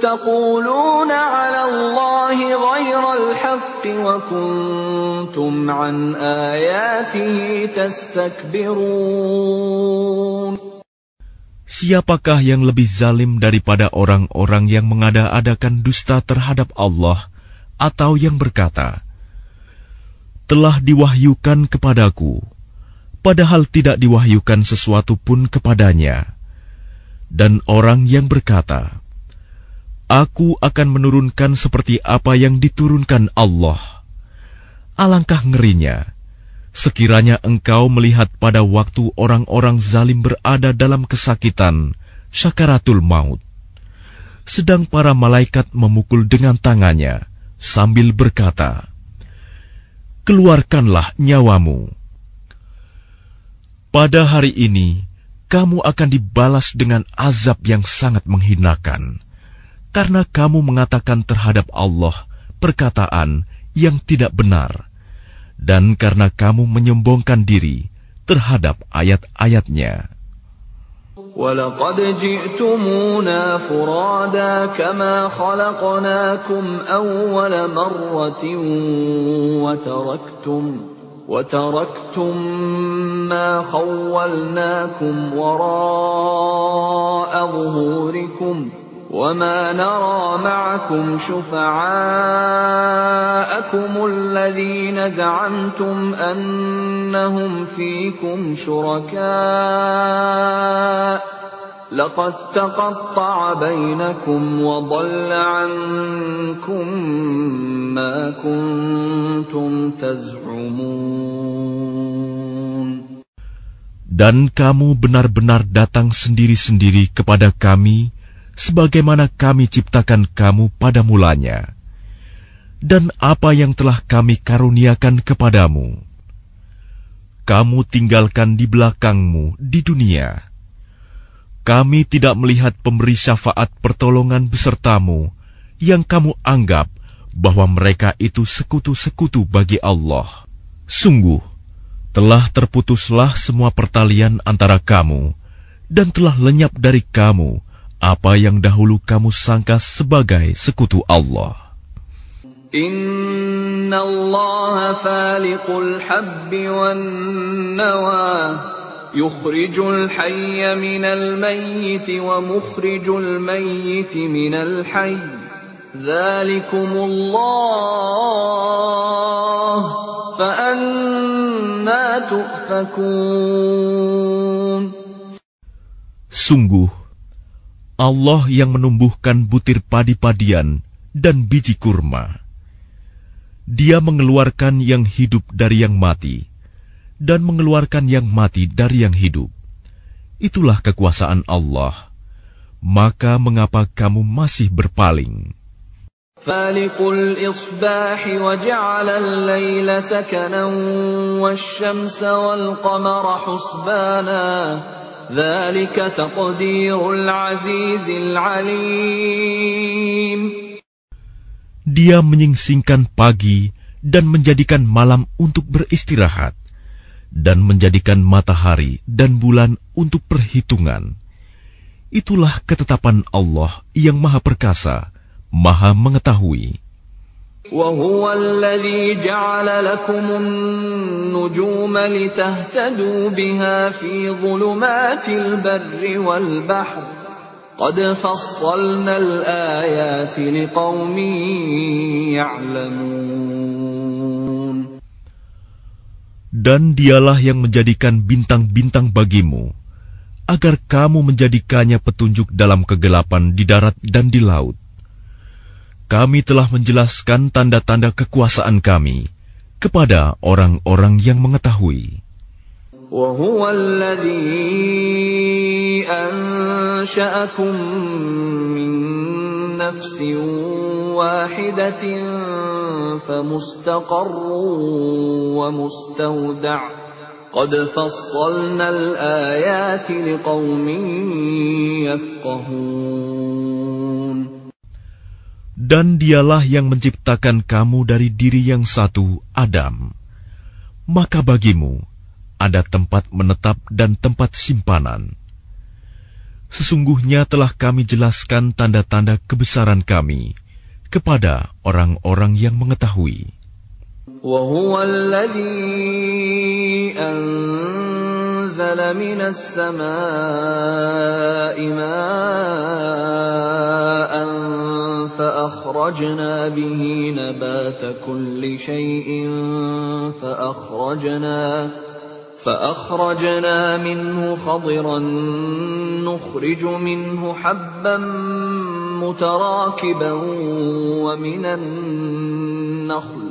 تقولون على الله غير الحق وكنتم عن آياته تستكبرون Siapakah yang lebih zalim daripada orang-orang yang mengada-adakan dusta terhadap Allah atau yang berkata, Telah diwahyukan kepadaku padahal tidak diwahyukan sesuatu pun kepadanya. Dan orang yang berkata, Aku akan menurunkan seperti apa yang diturunkan Allah. Alangkah ngerinya, sekiranya engkau melihat pada waktu orang-orang zalim berada dalam kesakitan, syakaratul maut. Sedang para malaikat memukul dengan tangannya, sambil berkata, Keluarkanlah nyawamu pada hari ini, kamu akan dibalas dengan azab yang sangat menghinakan, karena kamu mengatakan terhadap Allah perkataan yang tidak benar, dan karena kamu menyombongkan diri terhadap ayat-ayatnya. ولقد جئتمونا فرادا كما خلقناكم أول مرة وتركتم وتركتم ما خولناكم وراء ظهوركم وما نرى معكم شفعاءكم الذين زعمتم انهم فيكم شركاء لقد تقطع بينكم وضل عنكم ما كنتم تزعمون. Dan kamu benar-benar datang sendiri-sendiri kepada kami, sebagaimana kami ciptakan kamu pada mulanya, dan apa yang telah kami karuniakan kepadamu. Kamu tinggalkan di belakangmu di dunia Kami tidak melihat pemberi syafaat pertolongan besertamu yang kamu anggap bahwa mereka itu sekutu-sekutu bagi Allah. Sungguh, telah terputuslah semua pertalian antara kamu dan telah lenyap dari kamu apa yang dahulu kamu sangka sebagai sekutu Allah. Inna Allah faliqul habbi wan nawa yukhrijul hayya minal mayyiti wa mukhrijul mayyiti minal hayy Sungguh Allah yang menumbuhkan butir padi-padian dan biji kurma. Dia mengeluarkan yang hidup dari yang mati dan mengeluarkan yang mati dari yang hidup. Itulah kekuasaan Allah. Maka mengapa kamu masih berpaling? فالق الإصباح وجعل الليل سكنا والشمس والقمر حسبانا dia menyingsingkan pagi dan menjadikan malam untuk beristirahat, dan menjadikan matahari dan bulan untuk perhitungan. Itulah ketetapan Allah yang Maha Perkasa, Maha Mengetahui. وهو الذي جعل لكم النجوم لتهتدوا بها في ظلمات البر والبحر قد فصلنا الآيات لقوم يعلمون Dan dialah yang menjadikan bintang-bintang bagimu, agar kamu menjadikannya petunjuk dalam kegelapan di darat dan di laut. Kami telah menjelaskan tanda-tanda kekuasaan kami kepada orang-orang yang mengetahui. وهو الذي أنشأكم من نفس واحدة فمستقر ومستودع قد فصلنا الآيات لقوم يفقهون Dan dialah yang menciptakan kamu dari diri yang satu, Adam. Maka bagimu ada tempat menetap dan tempat simpanan. Sesungguhnya telah kami jelaskan tanda-tanda kebesaran kami kepada orang-orang yang mengetahui. وهو الذي أنزل من السماء ماء فأخرجنا به نبات كل شيء فأخرجنا فأخرجنا منه خضرا نخرج منه حبا متراكبا ومن النخل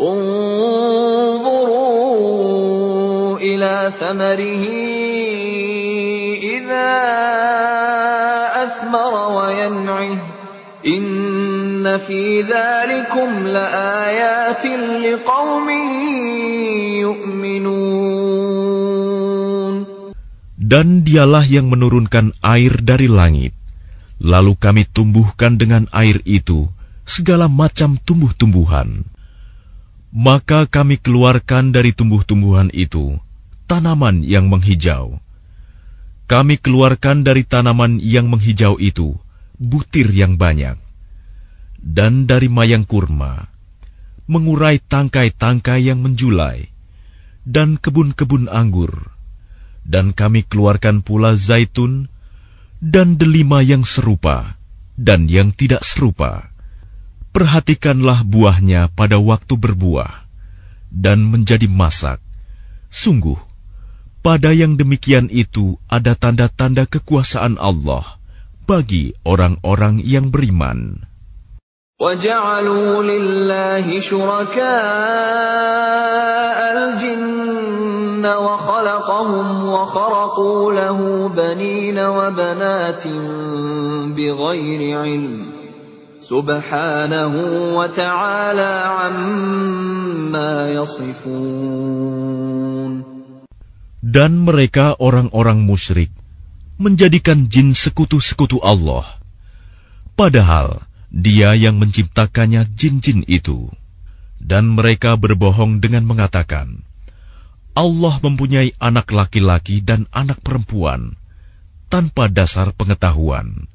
انظروا إلى ثمره إذا أثمر وينعه إن في ذلكم لآيات لقوم يؤمنون Dan dialah yang menurunkan air dari langit. Lalu kami tumbuhkan dengan air itu segala macam tumbuh-tumbuhan. Maka kami keluarkan dari tumbuh-tumbuhan itu tanaman yang menghijau. Kami keluarkan dari tanaman yang menghijau itu butir yang banyak. Dan dari mayang kurma, mengurai tangkai-tangkai yang menjulai, dan kebun-kebun anggur. Dan kami keluarkan pula zaitun, dan delima yang serupa, dan yang tidak serupa. Perhatikanlah buahnya pada waktu berbuah, dan menjadi masak. Sungguh, pada yang demikian itu ada tanda-tanda kekuasaan Allah bagi orang-orang yang beriman. وجعلوا لله شركاء الجن وخلقهم وخرقوا له بنين وبنات بغير علم Subhanahu wa ta'ala amma yasifun. Dan mereka orang-orang musyrik menjadikan jin sekutu-sekutu Allah. Padahal dia yang menciptakannya jin-jin itu. Dan mereka berbohong dengan mengatakan, Allah mempunyai anak laki-laki dan anak perempuan tanpa dasar pengetahuan.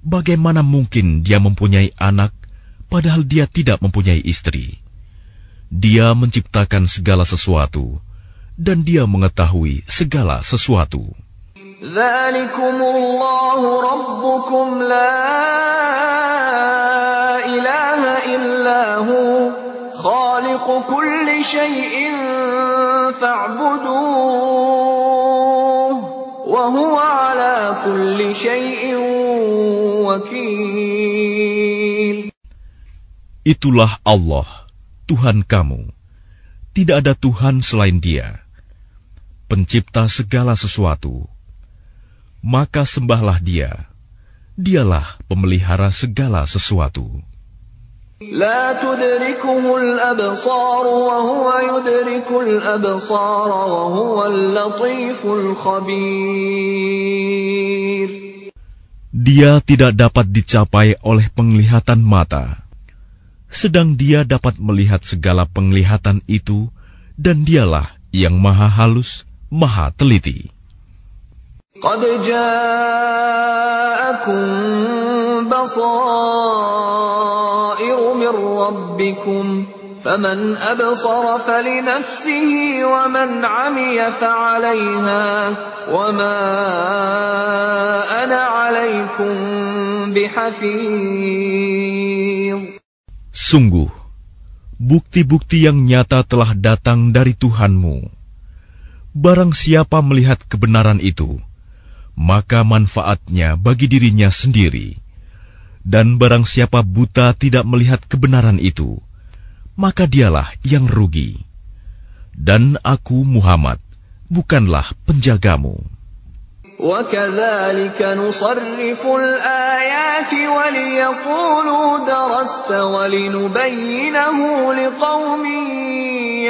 Bagaimana mungkin dia mempunyai anak padahal dia tidak mempunyai istri? Dia menciptakan segala sesuatu, dan Dia mengetahui segala sesuatu. Itulah Allah Tuhan kamu. Tidak ada Tuhan selain Dia, Pencipta segala sesuatu. Maka sembahlah Dia. Dialah pemelihara segala sesuatu. لا تدركه الأبصار وهو يدرك الأبصار وهو اللطيف الخبير Dia tidak dapat dicapai oleh penglihatan mata sedang dia dapat melihat segala penglihatan itu, dan dialah yang maha halus, maha teliti. قد جاءكم بصائر من ربكم فمن أبصر فلنفسه ومن عمي فعليها وما أنا عليكم بحفيظ Sungguh, bukti-bukti yang nyata telah datang dari Tuhanmu. Barang siapa melihat kebenaran itu, maka manfaatnya bagi dirinya sendiri. Dan barang siapa buta tidak melihat kebenaran itu, maka dialah yang rugi. Dan aku Muhammad, bukanlah penjagamu. وكذلك نصرف الآيات وليقولوا درست ولنبينه لقوم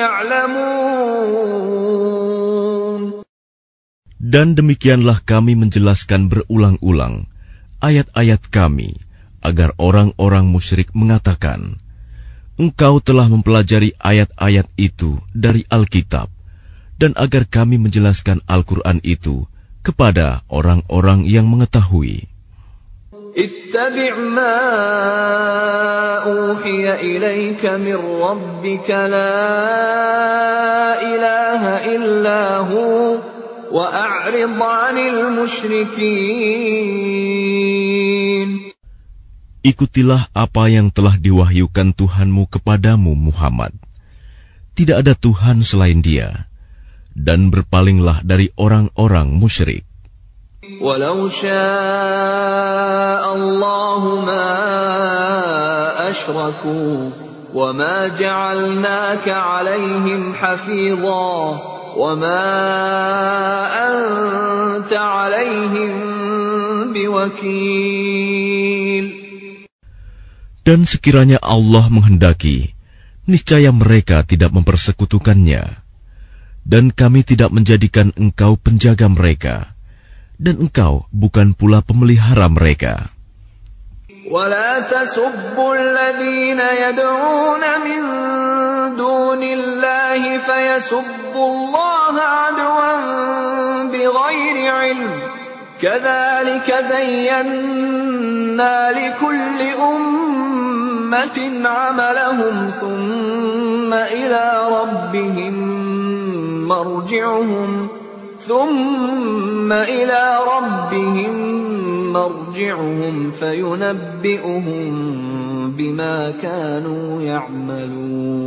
يعلمون Dan demikianlah kami menjelaskan berulang-ulang ayat-ayat kami agar orang-orang musyrik mengatakan, Engkau telah mempelajari ayat-ayat itu dari Alkitab, dan agar kami menjelaskan Al-Quran itu kepada orang-orang yang mengetahui. اتبع ما أوحي إليك من ربك لا إله إلا هو وأعرض عن المشركين Ikutilah apa yang telah diwahyukan Tuhanmu kepadamu Muhammad. Tidak ada Tuhan selain dia dan berpalinglah dari orang-orang musyrik. Walau Allah ashraku wa Dan sekiranya Allah menghendaki, niscaya mereka tidak mempersekutukannya dan kami tidak menjadikan engkau penjaga mereka, dan engkau bukan pula pemelihara mereka. ولا تسبوا الذين يدعون من دون الله فيسبوا الله عدوا بغير علم كذلك زينا لكل أمة عملهم ثم إلى ربهم مرجعهم ثم إلى ربهم مرجعهم فينبئهم بما كانوا يعملون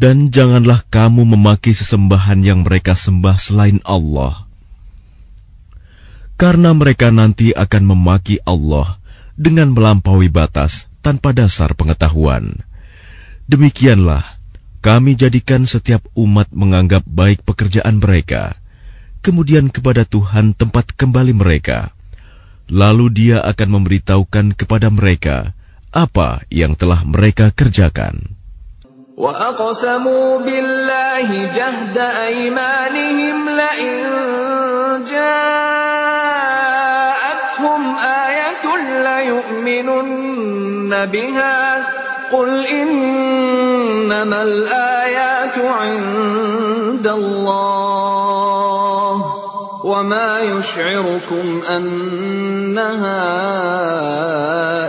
Dan janganlah kamu memaki sesembahan yang mereka sembah selain Allah. Karena mereka nanti akan memaki Allah dengan melampaui batas tanpa dasar pengetahuan. Demikianlah, kami jadikan setiap umat menganggap baik pekerjaan mereka, kemudian kepada Tuhan tempat kembali mereka. Lalu dia akan memberitahukan kepada mereka apa yang telah mereka kerjakan. وأقسموا بالله جهد أيمانهم لئن جاءتهم ليؤمنن بها قل إنما الآيات عند الله وما يشعركم أنها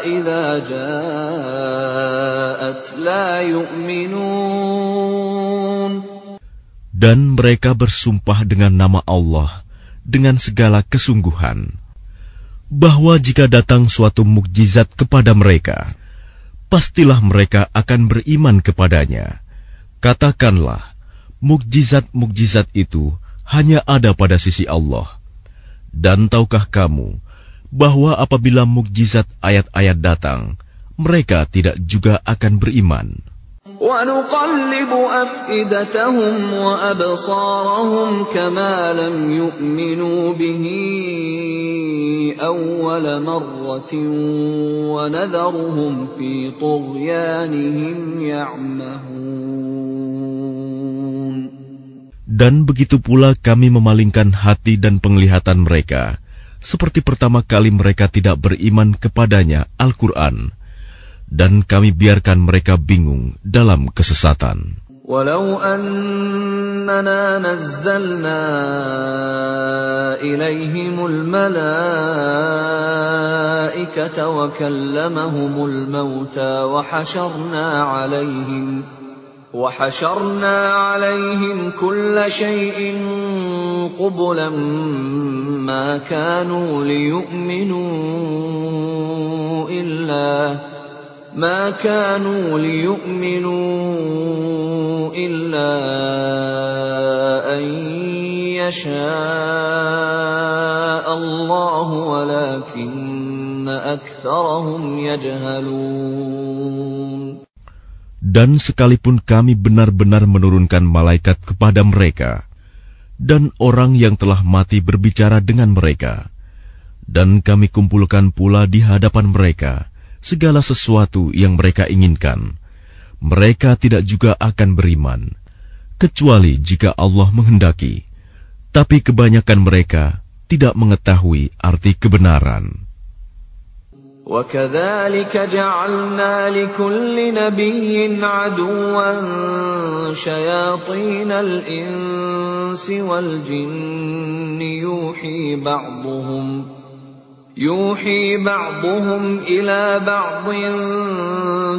إذا جاءت لا يؤمنون Dan mereka bersumpah dengan nama Allah dengan segala kesungguhan bahwa jika datang suatu mukjizat kepada mereka, pastilah mereka akan beriman kepadanya. Katakanlah, mukjizat-mukjizat itu hanya ada pada sisi Allah. Dan tahukah kamu bahwa apabila mukjizat ayat-ayat datang, mereka tidak juga akan beriman. ونقلب أفئدتهم وأبصارهم كما لم يؤمنوا به أول مرة ونذرهم في طغيانهم يعمهون Dan begitu pula kami memalingkan hati dan penglihatan mereka, seperti pertama kali mereka tidak beriman kepadanya Al-Quran, dan kami biarkan mereka bingung dalam kesesatan. ولو أننا نزلنا إليهم الملائكة وكلمهم الموتى وحشرنا عليهم وحشرنا عليهم كل شيء قبلا ما كانوا ليؤمنوا إلا ما كانوا ليؤمنوا إلا أن يشاء الله ولكن أكثرهم يجهلون Dan sekalipun kami benar-benar menurunkan malaikat kepada mereka, dan orang yang telah mati berbicara dengan mereka, dan kami kumpulkan pula di hadapan mereka segala sesuatu yang mereka inginkan, mereka tidak juga akan beriman, kecuali jika Allah menghendaki. Tapi kebanyakan mereka tidak mengetahui arti kebenaran. وكذلك جعلنا لكل نبي عدوا شياطين الإنس والجن يوحي بعضهم يوحي بعضهم إلى بعض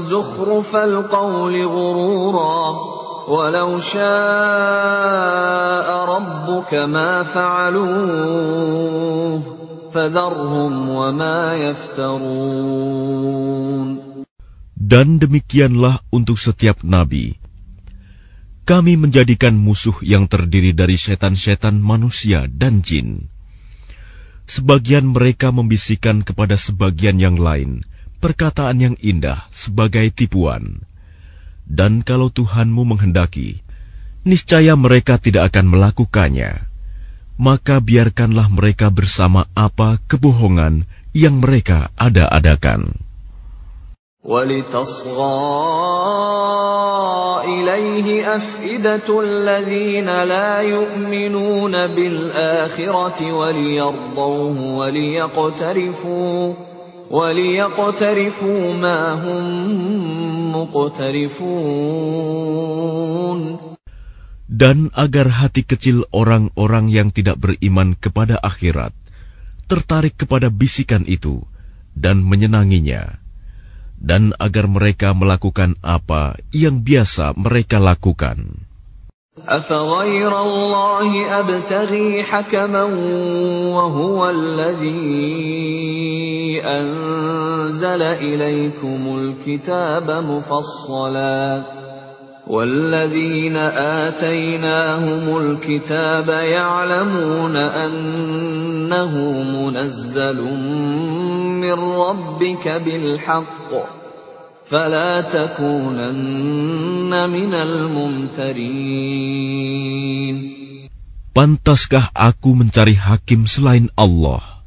زخرف القول غرورا ولو شاء ربك ما فعلوه فذرهم وما يفترون Dan demikianlah untuk setiap nabi. Kami menjadikan musuh yang terdiri dari setan-setan manusia dan jin. Sebagian mereka membisikkan kepada sebagian yang lain perkataan yang indah sebagai tipuan. Dan kalau Tuhanmu menghendaki, niscaya mereka tidak akan melakukannya. Maka biarkanlah mereka bersama apa kebohongan yang mereka ada-adakan. ولتصغى إليه أفئدة الذين لا يؤمنون بالآخرة وليرضوه وليقترفوا وليقترفوا ما هم مقترفون dan agar hati kecil orang-orang yang tidak beriman kepada akhirat tertarik kepada bisikan itu dan menyenanginya, dan agar mereka melakukan apa yang biasa mereka lakukan. أفغير الله أبتغي حكما وهو الذي أنزل إليكم الكتاب مفصلا والذين آتيناهم الكتاب يعلمون أنه منزل من ربك بالحق فلا تكونن من الممترين Pantaskah aku mencari hakim selain Allah?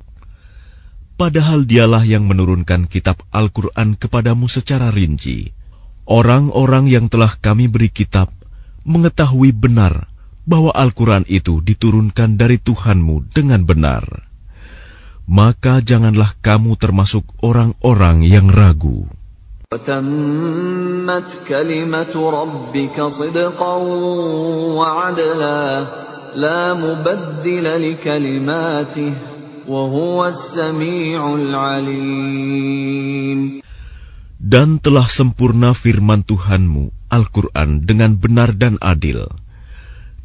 Padahal dialah yang menurunkan kitab Al-Quran kepadamu secara rinci. Orang-orang yang telah kami beri kitab mengetahui benar bahwa Al-Quran itu diturunkan dari Tuhanmu dengan benar. Maka janganlah kamu termasuk orang-orang yang ragu. Dan telah sempurna firman Tuhanmu, Al-Quran, dengan benar dan adil.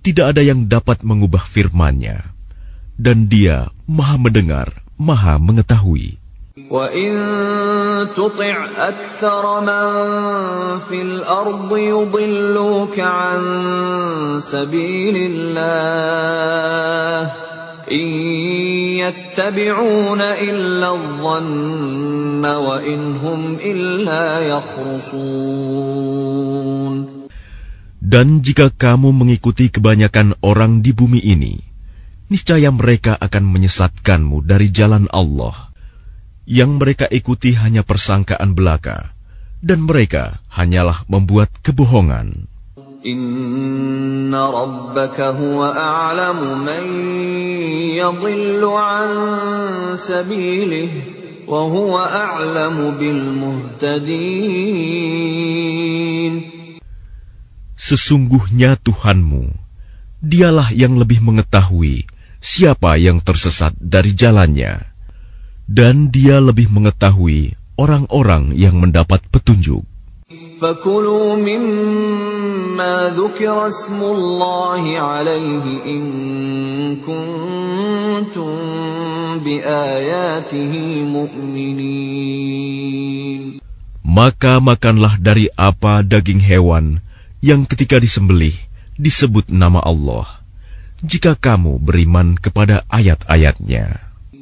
Tidak ada yang dapat mengubah firmannya. Dan dia maha mendengar, maha mengetahui. وإن تطع أكثر من في الأرض يضلوك عن سبيل الله إن يتبعون إلا الظن وإن هم إلا يخرصون Dan jika kamu mengikuti kebanyakan orang di bumi ini, niscaya mereka akan menyesatkanmu dari jalan Allah. Yang mereka ikuti hanya persangkaan belaka, dan mereka hanyalah membuat kebohongan. Inna rabbaka huwa a'lamu man yadhillu an sabilih wa huwa a'lamu bil muhtadin. Sesungguhnya Tuhanmu, dialah yang lebih mengetahui siapa yang tersesat dari jalannya, dan dia lebih mengetahui orang-orang yang mendapat petunjuk. فكلوا مما ذكر اسم الله عليه إن كنتم بآياته مؤمنين Maka makanlah dari apa daging hewan yang ketika disembelih disebut nama Allah, jika kamu beriman kepada ayat-ayatnya.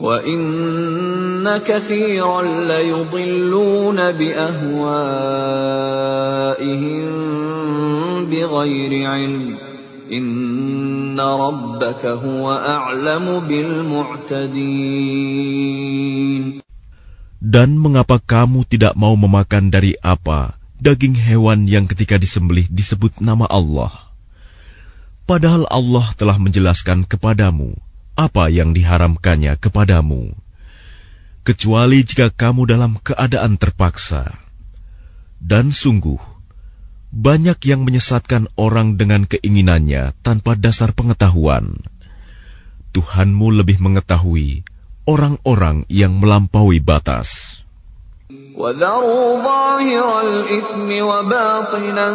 وإن كثيرا ليضلون بأهوائهم بغير علم إن ربك هو أعلم بالمعتدين Dan mengapa kamu tidak mau memakan dari apa daging hewan yang ketika disembelih disebut nama Allah? Padahal Allah telah menjelaskan kepadamu apa yang diharamkannya kepadamu, kecuali jika kamu dalam keadaan terpaksa. Dan sungguh, banyak yang menyesatkan orang dengan keinginannya tanpa dasar pengetahuan. Tuhanmu lebih mengetahui orang-orang yang melampaui batas. وذروا ظاهر الإثم وباطنه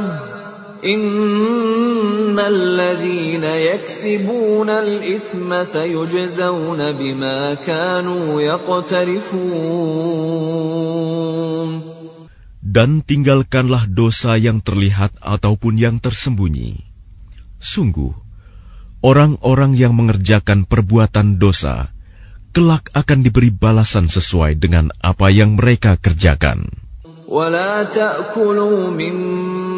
إن الذين يكسبون الإثم سيجزون بما كانوا يقترفون Dan tinggalkanlah dosa yang terlihat ataupun yang tersembunyi. Sungguh, orang-orang yang mengerjakan perbuatan dosa, kelak akan diberi balasan sesuai dengan apa yang mereka kerjakan. ولا تأكلوا مما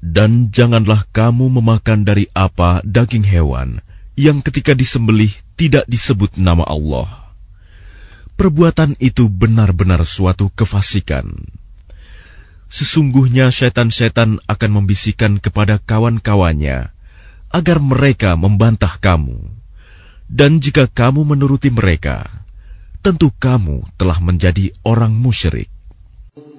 Dan janganlah kamu memakan dari apa daging hewan yang ketika disembelih tidak disebut nama Allah perbuatan itu benar-benar suatu kefasikan. Sesungguhnya setan-setan akan membisikkan kepada kawan-kawannya agar mereka membantah kamu. Dan jika kamu menuruti mereka, tentu kamu telah menjadi orang musyrik.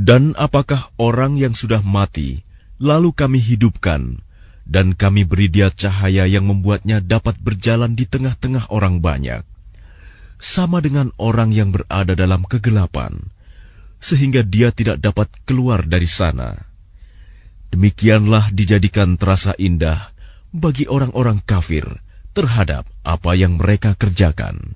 Dan apakah orang yang sudah mati, lalu kami hidupkan, dan kami beri dia cahaya yang membuatnya dapat berjalan di tengah-tengah orang banyak, sama dengan orang yang berada dalam kegelapan, sehingga dia tidak dapat keluar dari sana. Demikianlah dijadikan terasa indah bagi orang-orang kafir terhadap apa yang mereka kerjakan.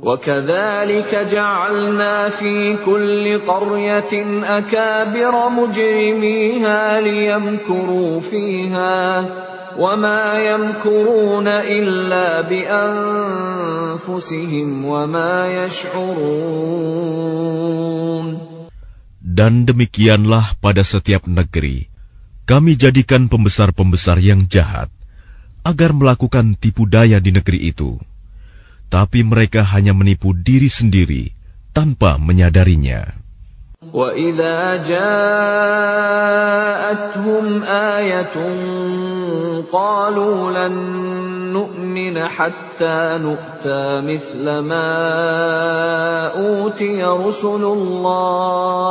وكذلك جعلنا في كل قرية أكابر مجرميها ليمكروا فيها وما يمكرون إلا بأنفسهم وما يشعرون Dan demikianlah pada setiap negeri, kami jadikan pembesar-pembesar yang jahat, agar melakukan tipu daya di negeri itu. Tapi mereka hanya menipu diri sendiri tanpa menyadarinya. وَإِذَا جَاءَتْهُمْ آيَةٌ قَالُوا لَن نُّؤْمِنَ حَتَّىٰ نُؤْتَىٰ مِثْلَ مَا أُوتِيَ رُسُلُ اللَّهِ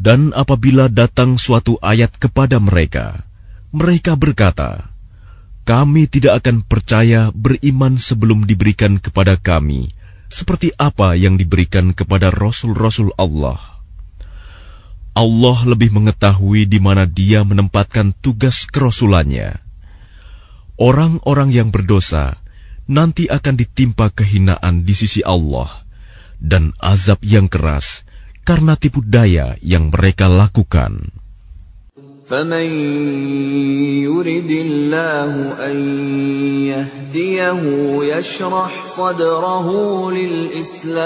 Dan apabila datang suatu ayat kepada mereka, mereka berkata, "Kami tidak akan percaya beriman sebelum diberikan kepada kami seperti apa yang diberikan kepada rasul-rasul Allah." Allah lebih mengetahui di mana Dia menempatkan tugas kerasulannya. Orang-orang yang berdosa nanti akan ditimpa kehinaan di sisi Allah dan azab yang keras karena tipu daya yang mereka lakukan. فمن يرد الله أن يهديه يشرح صدره للإسلام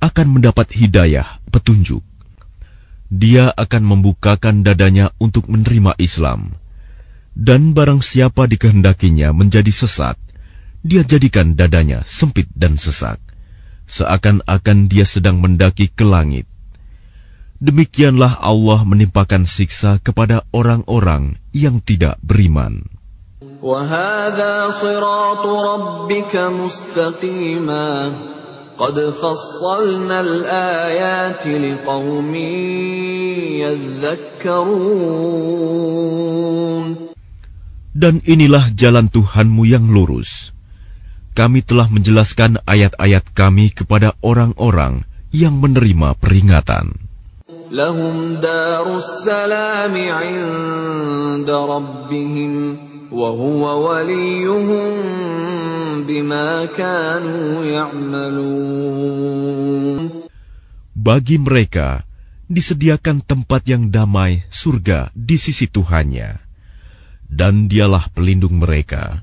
akan mendapat hidayah, petunjuk. Dia akan membukakan dadanya untuk menerima Islam. Dan barang siapa dikehendakinya menjadi sesat, dia jadikan dadanya sempit dan sesak, seakan-akan dia sedang mendaki ke langit. Demikianlah Allah menimpakan siksa kepada orang-orang yang tidak beriman. وهذا صراط ربك مستقيما قد فصلنا الآيات لقوم يذكرون Dan inilah jalan Tuhanmu yang lurus. kami telah menjelaskan ayat-ayat kami kepada orang-orang yang menerima peringatan. لهم دار السلام عند ربهم وهو وليهم بما كانوا يعملون Bagi mereka disediakan tempat yang damai surga di sisi Tuhannya, dan dialah pelindung mereka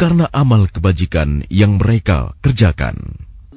karena amal kebajikan yang mereka kerjakan.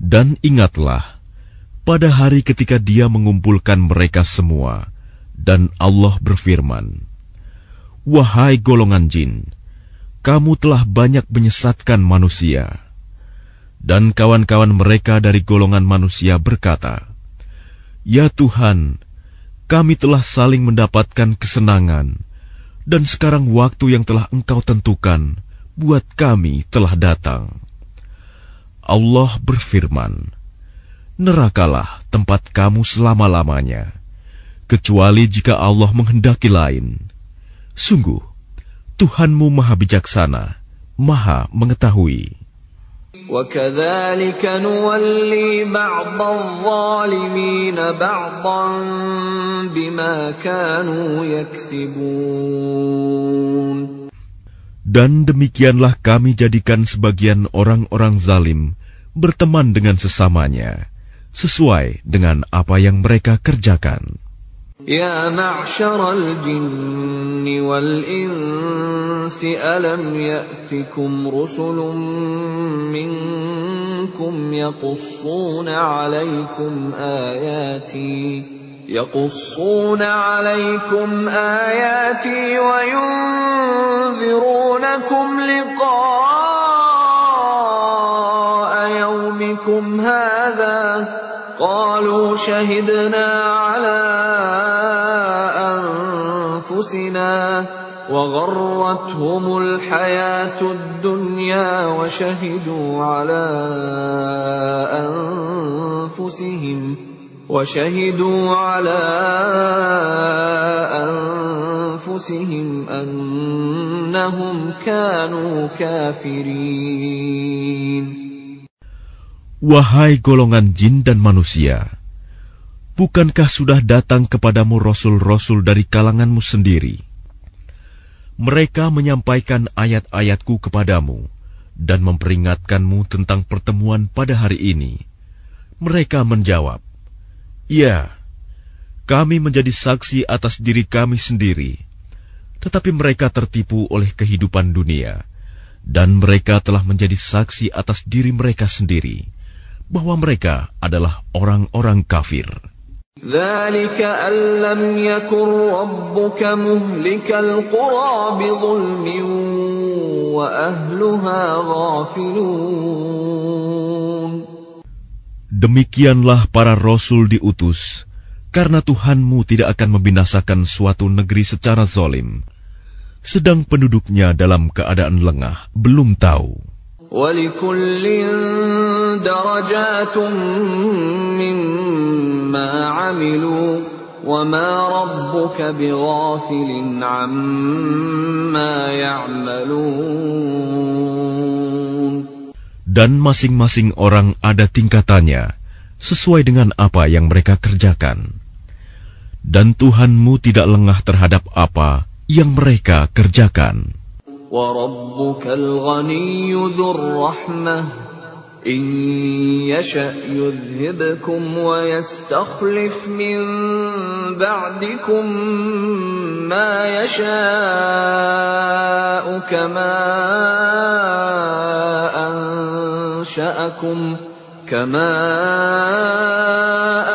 Dan ingatlah, pada hari ketika dia mengumpulkan mereka semua, dan Allah berfirman, Wahai golongan jin, kamu telah banyak menyesatkan manusia. Dan kawan-kawan mereka dari golongan manusia berkata, Ya Tuhan, kami telah saling mendapatkan kesenangan, dan sekarang waktu yang telah Engkau tentukan buat kami telah datang. Allah berfirman, Nerakalah tempat kamu selama-lamanya, kecuali jika Allah menghendaki lain. Sungguh, Tuhanmu maha bijaksana, maha mengetahui. وكذلك نولي بعض الظالمين بعضا بما كانوا يكسبون Dan demikianlah kami jadikan sebagian orang-orang zalim berteman dengan sesamanya, sesuai dengan apa yang mereka kerjakan. يا معشر الجن والإنس ألم يأتكم رسل منكم يقصون عليكم آياتي يقصون عليكم آياتي وينذرونكم لقاء يومكم هذا؟ قالوا شهدنا على أنفسنا وغرتهم الحياة الدنيا وشهدوا على أنفسهم وشهدوا على أنفسهم أنهم كانوا كافرين. Wahai golongan jin dan manusia, bukankah sudah datang kepadamu rasul-rasul dari kalanganmu sendiri? Mereka menyampaikan ayat-ayatku kepadamu dan memperingatkanmu tentang pertemuan pada hari ini. Mereka menjawab, Ya, kami menjadi saksi atas diri kami sendiri. Tetapi mereka tertipu oleh kehidupan dunia, dan mereka telah menjadi saksi atas diri mereka sendiri bahwa mereka adalah orang-orang kafir. ذلك أن لم يكن ربك مهلك القرى بظلم وأهلها غافلون Demikianlah para rasul diutus, karena Tuhanmu tidak akan membinasakan suatu negeri secara zolim, sedang penduduknya dalam keadaan lengah, belum tahu. ولكل درجات مما عملوا وما ربك بغافل عما يعملون Dan masing-masing orang ada tingkatannya, sesuai dengan apa yang mereka kerjakan. Dan Tuhanmu tidak lengah terhadap apa yang mereka kerjakan. وربك الغني ذو الرحمة. إن يشأ يذهبكم ويستخلف من بعدكم ما يشاء كما أنشأكم كما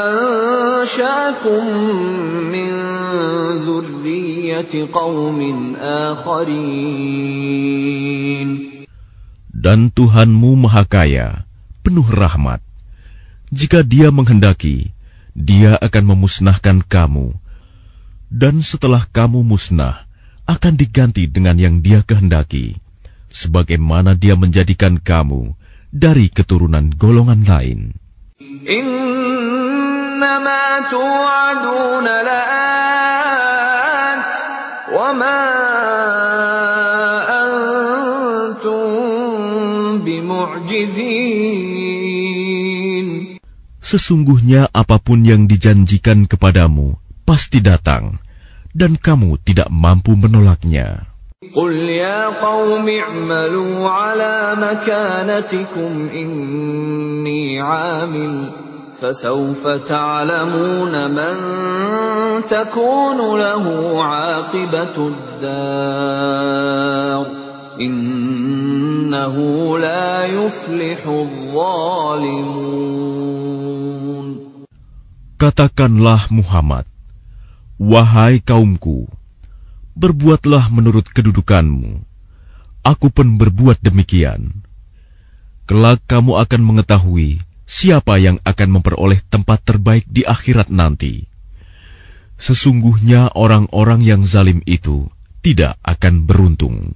أنشأكم من ذرية قوم آخرين Dan Tuhanmu Maha Kaya, penuh rahmat. Jika Dia menghendaki, Dia akan memusnahkan kamu, dan setelah kamu musnah, akan diganti dengan yang Dia kehendaki, sebagaimana Dia menjadikan kamu dari keturunan golongan lain. إنما توعدون لآت Sesungguhnya apapun yang dijanjikan kepadamu pasti datang, dan kamu tidak mampu menolaknya. قل يا قوم اعملوا على مكانتكم إني عامل فسوف تعلمون من تكون له عاقبة الدار إنه لا يفلح الظالمون Katakanlah Muhammad, Wahai kaumku, berbuatlah menurut kedudukanmu. Aku pun berbuat demikian. Kelak kamu akan mengetahui siapa yang akan memperoleh tempat terbaik di akhirat nanti. Sesungguhnya orang-orang yang zalim itu tidak akan beruntung.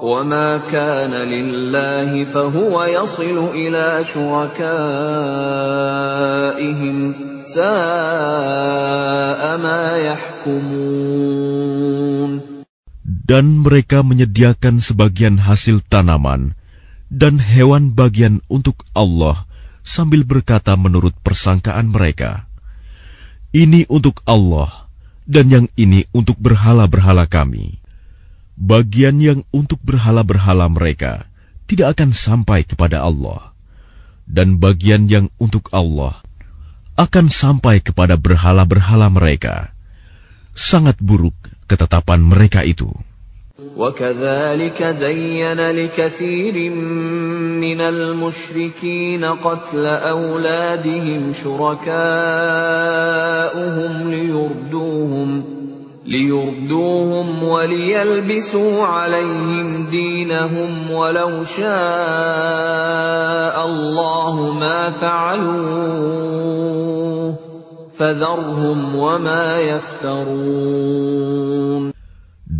وما كان لله فهو يصل إلى شركائهم ساء ما يحكمون Dan mereka menyediakan sebagian hasil tanaman dan hewan bagian untuk Allah sambil berkata menurut persangkaan mereka, Ini untuk Allah dan yang ini untuk berhala-berhala kami. Bagian yang untuk berhala-berhala mereka tidak akan sampai kepada Allah, dan bagian yang untuk Allah akan sampai kepada berhala-berhala mereka. Sangat buruk ketetapan mereka itu. وكذلك زين لكثير من المشركين قتل أولادهم شركاؤهم ليردوهم ليردوهم وليلبسوا عليهم دينهم ولو شاء الله ما فعلوه فذرهم وما يفترون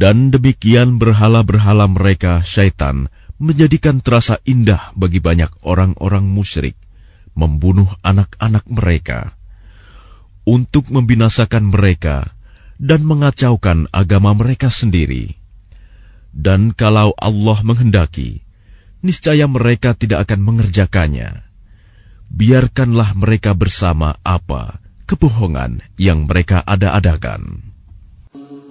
Dan demikian berhala-berhala mereka syaitan menjadikan terasa indah bagi banyak orang-orang musyrik membunuh anak-anak mereka untuk membinasakan mereka dan mengacaukan agama mereka sendiri. Dan kalau Allah menghendaki, niscaya mereka tidak akan mengerjakannya. Biarkanlah mereka bersama apa kebohongan yang mereka ada-adakan.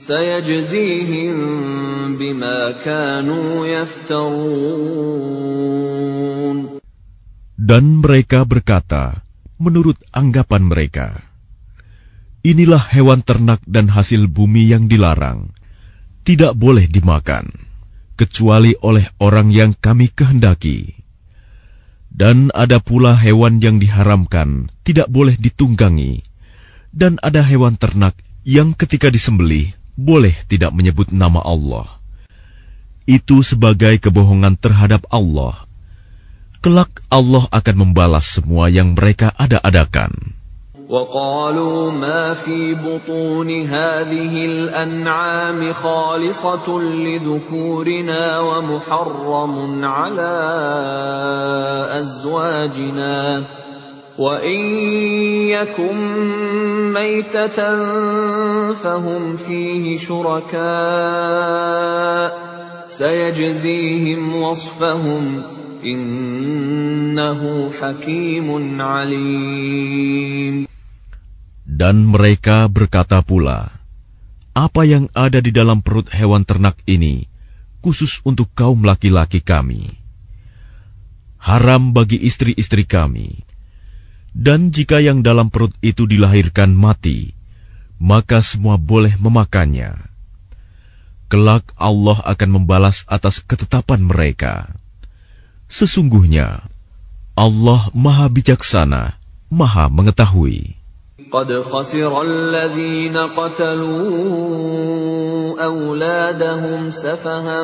سيجزيهم بما كانوا يفترون Dan mereka berkata, menurut anggapan mereka, Inilah hewan ternak dan hasil bumi yang dilarang, tidak boleh dimakan, kecuali oleh orang yang kami kehendaki. Dan ada pula hewan yang diharamkan, tidak boleh ditunggangi. Dan ada hewan ternak yang ketika disembelih, boleh tidak menyebut nama Allah. Itu sebagai kebohongan terhadap Allah. Kelak Allah akan membalas semua yang mereka ada-adakan. وقالوا ما في بطون هذه الأنعام خالصة لذكورنا ومحرم على أزواجنا وإن يكن ميتة فهم فيه شركاء سيجزيهم وصفهم إنه حكيم عليم Dan mereka berkata pula, Apa yang ada di dalam perut hewan ternak ini, khusus untuk kaum laki-laki kami. Haram bagi istri-istri kami. Dan jika yang dalam perut itu dilahirkan mati, maka semua boleh memakannya. Kelak Allah akan membalas atas ketetapan mereka. Sesungguhnya, Allah Maha Bijaksana, Maha Mengetahui. قد خسر الذين قتلوا أولادهم سفها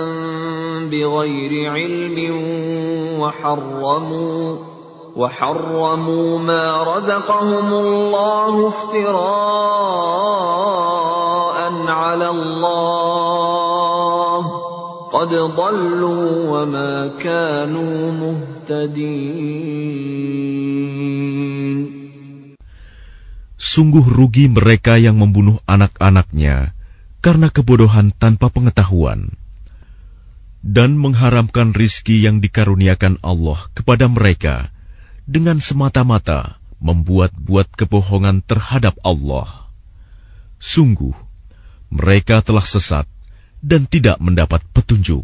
بغير علم وحرموا وحرموا ما رزقهم الله افتراء على الله قد ضلوا وما كانوا مهتدين Sungguh rugi mereka yang membunuh anak-anaknya karena kebodohan tanpa pengetahuan dan mengharamkan rizki yang dikaruniakan Allah kepada mereka dengan semata-mata membuat-buat kebohongan terhadap Allah. Sungguh, mereka telah sesat dan tidak mendapat petunjuk.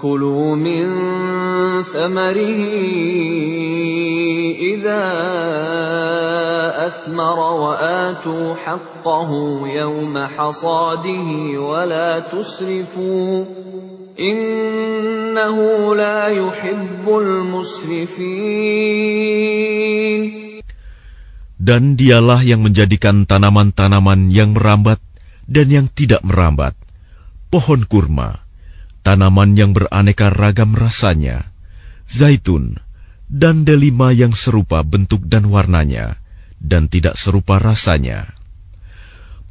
كلوا من ثمره إذا أثمر وآتوا حقه يوم حصاده ولا تسرفوا إنه لا يحب المسرفين Dan dialah yang menjadikan tanaman-tanaman yang merambat dan yang tidak merambat, pohon kurma, tanaman yang beraneka ragam rasanya, zaitun, dan delima yang serupa bentuk dan warnanya, dan tidak serupa rasanya.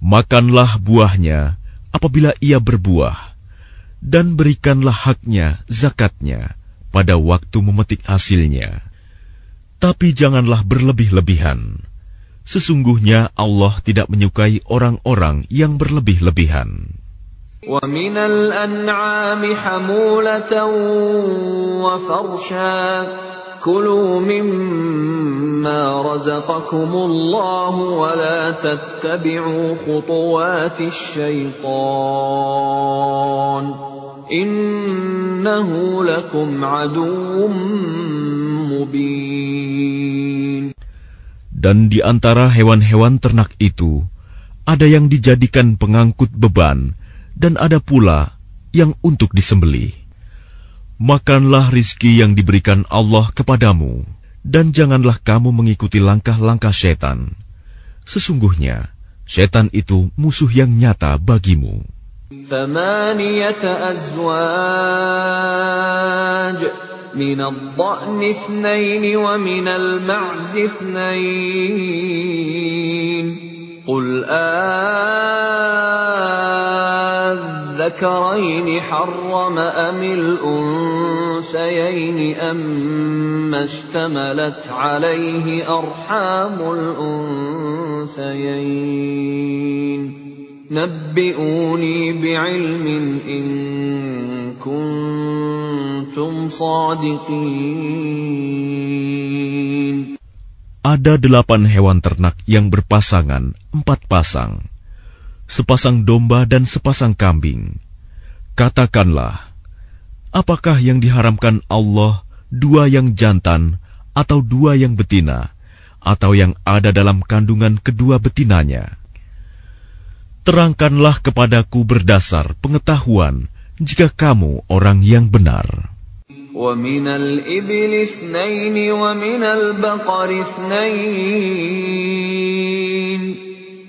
Makanlah buahnya apabila ia berbuah, dan berikanlah haknya, zakatnya, pada waktu memetik hasilnya. Tapi janganlah berlebih-lebihan. Sesungguhnya Allah tidak menyukai orang-orang yang berlebih-lebihan. ومن الأنعام حمولة وفرشا كلوا مما رزقكم الله ولا تتبعوا خطوات الشيطان إنه لكم عدو مبين Dan di antara hewan-hewan ternak itu, ada yang dijadikan pengangkut beban, dan ada pula yang untuk disembeli. Makanlah rizki yang diberikan Allah kepadamu, dan janganlah kamu mengikuti langkah-langkah setan. Sesungguhnya, setan itu musuh yang nyata bagimu. من الضأن اثنين ومن المعز اثنين قل الذكرين حرم أم الأنثيين أما اشتملت عليه أرحام الأنثيين نبئوني بعلم إن كنتم صادقين Ada delapan hewan ternak yang berpasangan, empat pasang, sepasang domba dan sepasang kambing. Katakanlah, apakah yang diharamkan Allah dua yang jantan atau dua yang betina, atau yang ada dalam kandungan kedua betinanya? Terangkanlah kepadaku berdasar pengetahuan jika kamu orang yang benar. ومن الإبل اثنين ومن البقر اثنين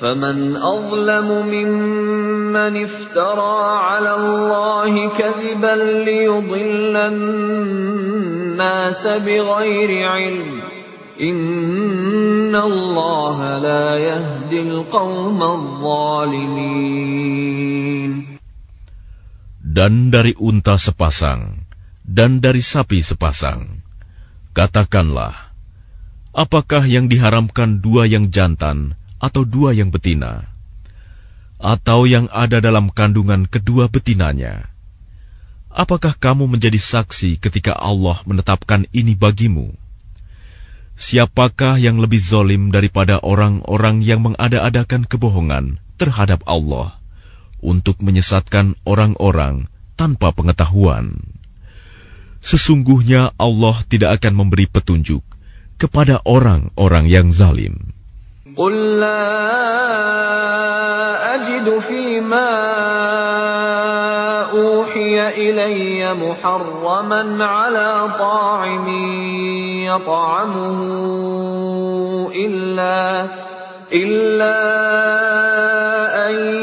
فمن أظلم ممن افترى على الله كذبا ليضل الناس بغير علم إن الله لا يهدي القوم الظالمين dan dari unta sepasang, dan dari sapi sepasang. Katakanlah, apakah yang diharamkan dua yang jantan atau dua yang betina, atau yang ada dalam kandungan kedua betinanya? Apakah kamu menjadi saksi ketika Allah menetapkan ini bagimu? Siapakah yang lebih zolim daripada orang-orang yang mengada-adakan kebohongan terhadap Allah? untuk menyesatkan orang-orang tanpa pengetahuan. Sesungguhnya Allah tidak akan memberi petunjuk kepada orang-orang yang zalim. قل لا اجد فيما اوحي الي محرما على طاعم يطعمه الا الا ان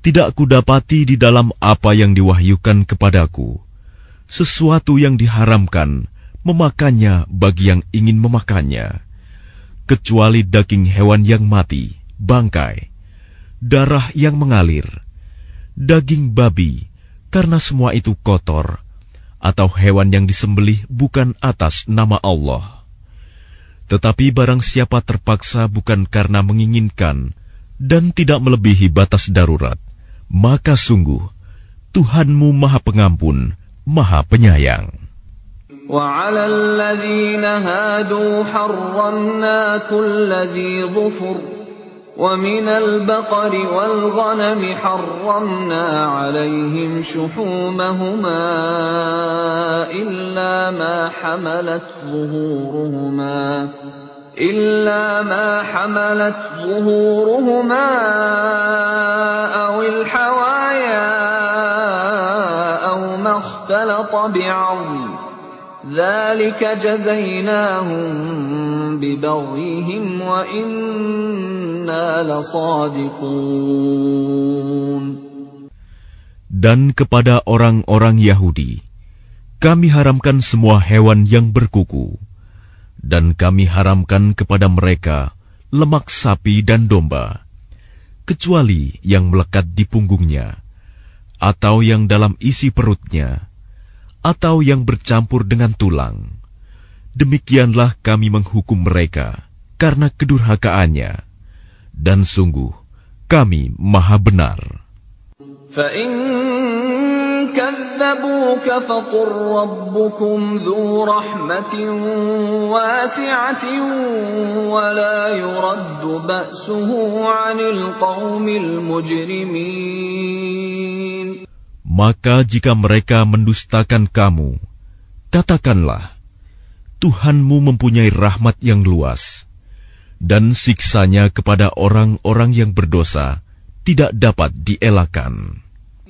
tidak kudapati di dalam apa yang diwahyukan kepadaku, sesuatu yang diharamkan memakannya bagi yang ingin memakannya, kecuali daging hewan yang mati, bangkai, darah yang mengalir, daging babi, karena semua itu kotor, atau hewan yang disembelih bukan atas nama Allah. Tetapi barang siapa terpaksa bukan karena menginginkan, dan tidak melebihi batas darurat, maka sungguh Tuhanmu Maha Pengampun, Maha Penyayang. وعلى الذين هادوا حرمنا كل ذي ظفر ومن البقر والغنم حرمنا عليهم شحومهما إلا ما حملت ظهورهما إلا ما حملت ظهورهما أو الحوايا أو ما اختلط بعظم ذلك جزيناهم ببغيهم وإنا لصادقون Dan kepada orang-orang Yahudi, kami haramkan semua hewan yang berkuku, dan kami haramkan kepada mereka lemak sapi dan domba, kecuali yang melekat di punggungnya, atau yang dalam isi perutnya, atau yang bercampur dengan tulang. Demikianlah kami menghukum mereka karena kedurhakaannya, dan sungguh kami maha benar. كذبوك فقل ربكم ذو رحمة واسعة ولا يرد بأسه عن القوم المجرمين Maka jika mereka mendustakan kamu, katakanlah, Tuhanmu mempunyai rahmat yang luas, dan siksanya kepada orang-orang yang berdosa tidak dapat dielakkan.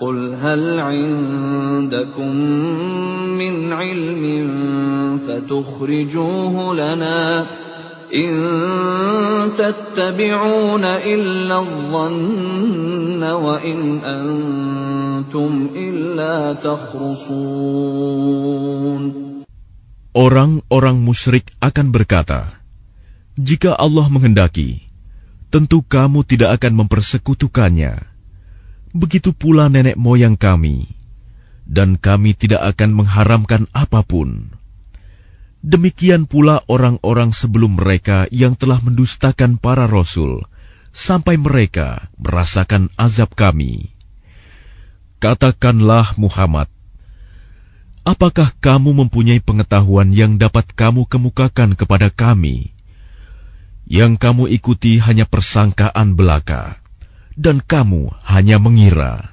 قل هل عندكم من علم فتخرجوه لنا إن تتبعون إلا الظن وإن أنتم إلا تخرصون Orang-orang musyrik akan berkata, "Jika Allah menghendaki, tentu kamu tidak akan mempersekutukannya." begitu pula nenek moyang kami, dan kami tidak akan mengharamkan apa pun. Demikian pula orang-orang sebelum mereka yang telah mendustakan para rasul, sampai mereka merasakan azab kami. Katakanlah Muhammad, apakah kamu mempunyai pengetahuan yang dapat kamu kemukakan kepada kami? Yang kamu ikuti hanya persangkaan belaka dan kamu hanya mengira.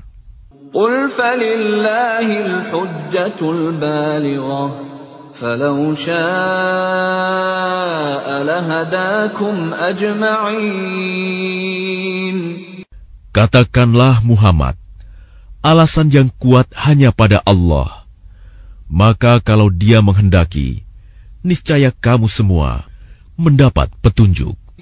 قل فلله الحجة البالغة فلو شاء لهداكم أجمعين Katakanlah Muhammad, alasan yang kuat hanya pada Allah. Maka kalau dia menghendaki, niscaya kamu semua mendapat petunjuk.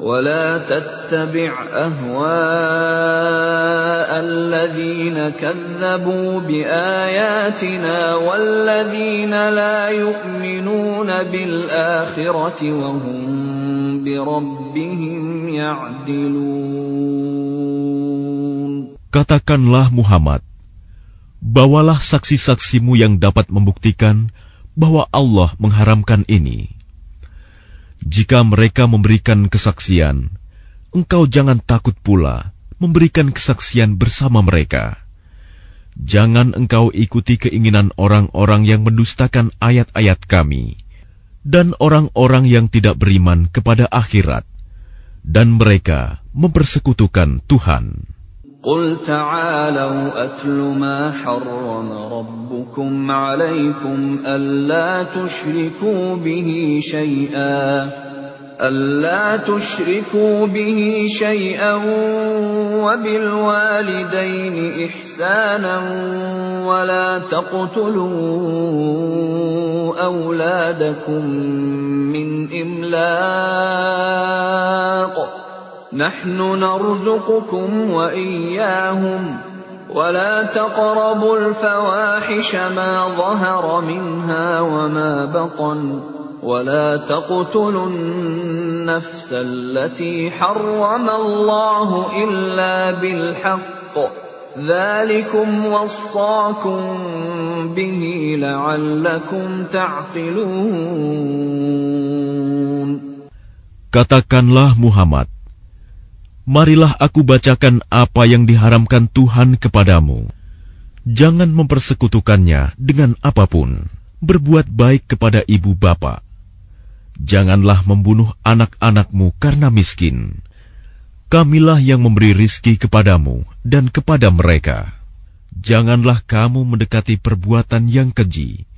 ولا تتبع اهواء الذين كذبوا باياتنا والذين لا يؤمنون بالاخره وهم بربهم يعدلون Katakanlah Muhammad, bawalah saksi-saksimu yang dapat membuktikan bahwa Allah mengharamkan ini. Jika mereka memberikan kesaksian, engkau jangan takut pula memberikan kesaksian bersama mereka. Jangan engkau ikuti keinginan orang-orang yang mendustakan ayat-ayat kami dan orang-orang yang tidak beriman kepada akhirat, dan mereka mempersekutukan Tuhan. قل تعالوا أتل ما حرم ربكم عليكم ألا تشركوا به شيئا ألا تشركوا به شيئا وبالوالدين إحسانا ولا تقتلوا أولادكم من إملاق نحن نرزقكم وإياهم ولا تقربوا الفواحش ما ظهر منها وما بطن ولا تقتلوا النفس التي حرم الله إلا بالحق ذلكم وصاكم به لعلكم تعقلون. Katakanlah Muhammad, marilah aku bacakan apa yang diharamkan Tuhan kepadamu. Jangan mempersekutukannya dengan apa pun. Berbuat baik kepada ibu bapa. Janganlah membunuh anak-anakmu karena miskin. Kamilah yang memberi rizki kepadamu dan kepada mereka. Janganlah kamu mendekati perbuatan yang keji,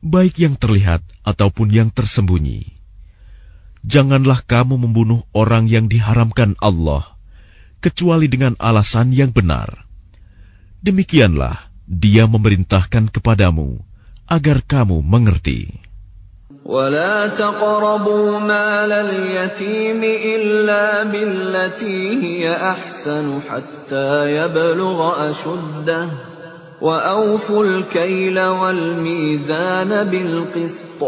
baik yang terlihat ataupun yang tersembunyi Janganlah kamu membunuh orang yang diharamkan Allah, kecuali dengan alasan yang benar. Demikianlah Dia memerintahkan kepadamu agar kamu mengerti. ولا تقربوا مال اليتيم إلا بالتي هي أحسن حتى يبلغ أشده وأوفوا الكيل والميزان بالقسط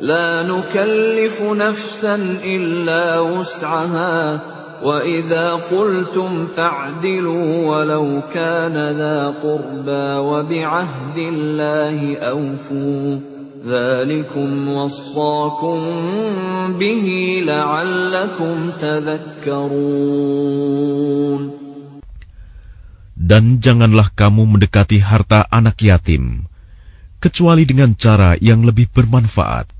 لا نكلف نفسا إلا وسعها وإذا قلتم فاعدلوا ولو كان ذا قربى وبعهد الله أوفوا ذلكم وصاكم به لعلكم تذكرون Dan janganlah kamu mendekati harta anak yatim, kecuali dengan cara yang lebih bermanfaat,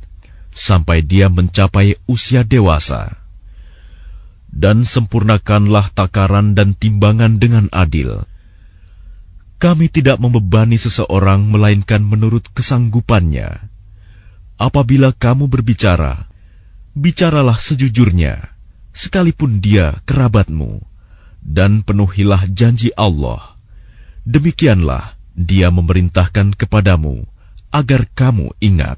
sampai dia mencapai usia dewasa. Dan sempurnakanlah takaran dan timbangan dengan adil. Kami tidak membebani seseorang melainkan menurut kesanggupannya. Apabila kamu berbicara, bicaralah sejujurnya, sekalipun dia kerabatmu dan penuhilah janji Allah. Demikianlah Dia memerintahkan kepadamu agar kamu ingat.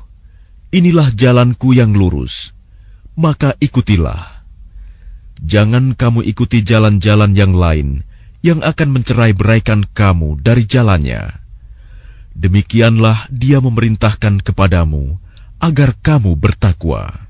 inilah jalanku yang lurus, maka ikutilah. Jangan kamu ikuti jalan-jalan yang lain yang akan mencerai beraikan kamu dari jalannya. Demikianlah dia memerintahkan kepadamu agar kamu bertakwa.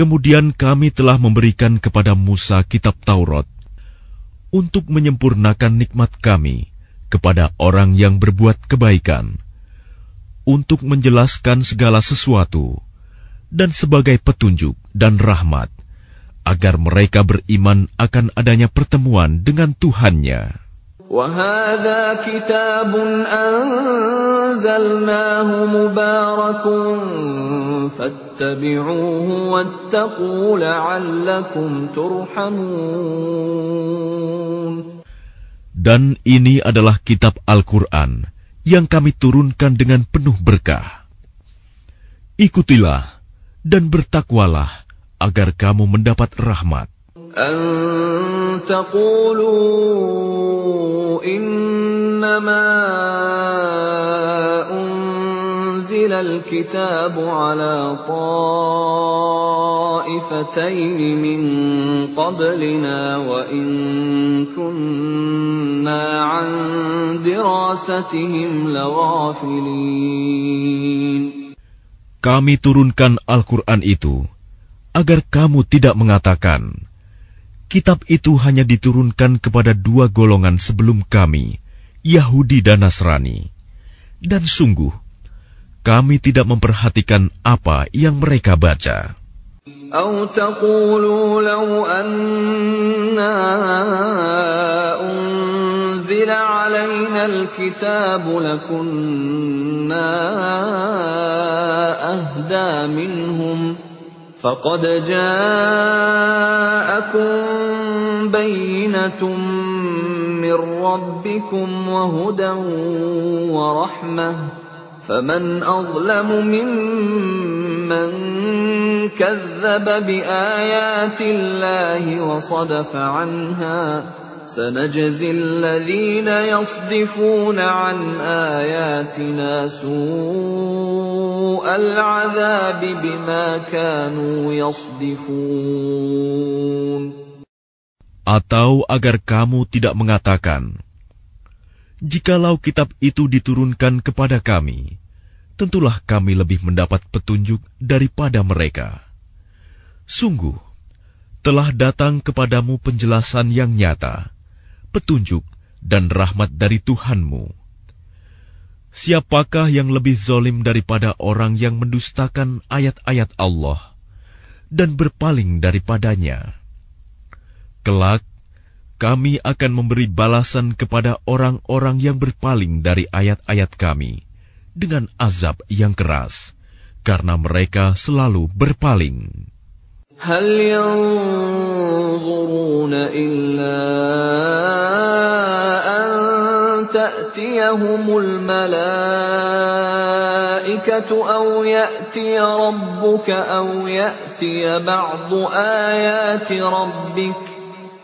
Kemudian kami telah memberikan kepada Musa kitab Taurat untuk menyempurnakan nikmat kami kepada orang yang berbuat kebaikan, untuk menjelaskan segala sesuatu, dan sebagai petunjuk dan rahmat, agar mereka beriman akan adanya pertemuan dengan Tuhannya. وهذا كتاب أنزلناه مبارك فَاتَّبِعُوهُ وَاتَّقُوا لَعَلَّكُمْ تُرْحَمُونَ Dan ini adalah kitab Al-Quran yang kami turunkan dengan penuh berkah. Ikutilah dan bertakwalah agar kamu mendapat rahmat. إنما أنزل الكتاب على طائفتين من قبلنا وإن كنا عن دراستهم لغافلين Kami turunkan Al-Quran itu agar kamu tidak mengatakan, kitab itu hanya diturunkan kepada dua golongan sebelum kami, Yahudi dan Nasrani. Dan sungguh, kami tidak memperhatikan apa yang mereka baca. أو تقولوا لو أنا أنزل علينا الكتاب لكنا أهدى منهم فقد جاءكم بينة من ربكم وهدى ورحمة فمن أظلم ممن كذب بآيات الله وصدف عنها سنجزي الذين يصدفون عن آياتنا سوء العذاب بما كانوا يصدفون. Atau agar kamu tidak mengatakan, Jikalau kitab itu diturunkan kepada kami, tentulah kami lebih mendapat petunjuk daripada mereka. Sungguh, telah datang kepadamu penjelasan yang nyata, petunjuk dan rahmat dari Tuhanmu. Siapakah yang lebih zolim daripada orang yang mendustakan ayat-ayat Allah dan berpaling daripadanya? Kelak, kami akan memberi balasan kepada orang-orang yang berpaling dari ayat-ayat kami dengan azab yang keras, karena mereka selalu berpaling. هل ينظرون إلا أن تأتيهم الملائكة أو يأتي ربك أو يأتي بعض آيات ربك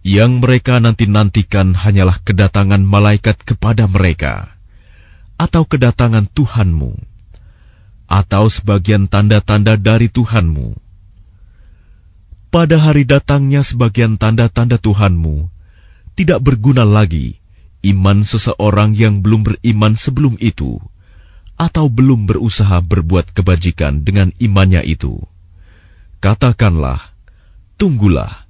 Yang mereka nanti-nantikan hanyalah kedatangan malaikat kepada mereka, atau kedatangan Tuhanmu, atau sebagian tanda-tanda dari Tuhanmu. Pada hari datangnya sebagian tanda-tanda Tuhanmu, tidak berguna lagi iman seseorang yang belum beriman sebelum itu, atau belum berusaha berbuat kebajikan dengan imannya itu. Katakanlah, tunggulah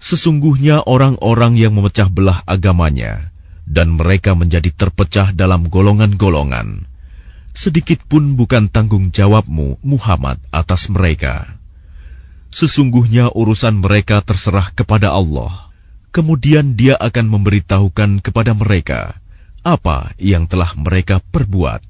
Sesungguhnya orang-orang yang memecah belah agamanya dan mereka menjadi terpecah dalam golongan-golongan. Sedikit pun bukan tanggung jawabmu, Muhammad, atas mereka. Sesungguhnya urusan mereka terserah kepada Allah. Kemudian dia akan memberitahukan kepada mereka apa yang telah mereka perbuat.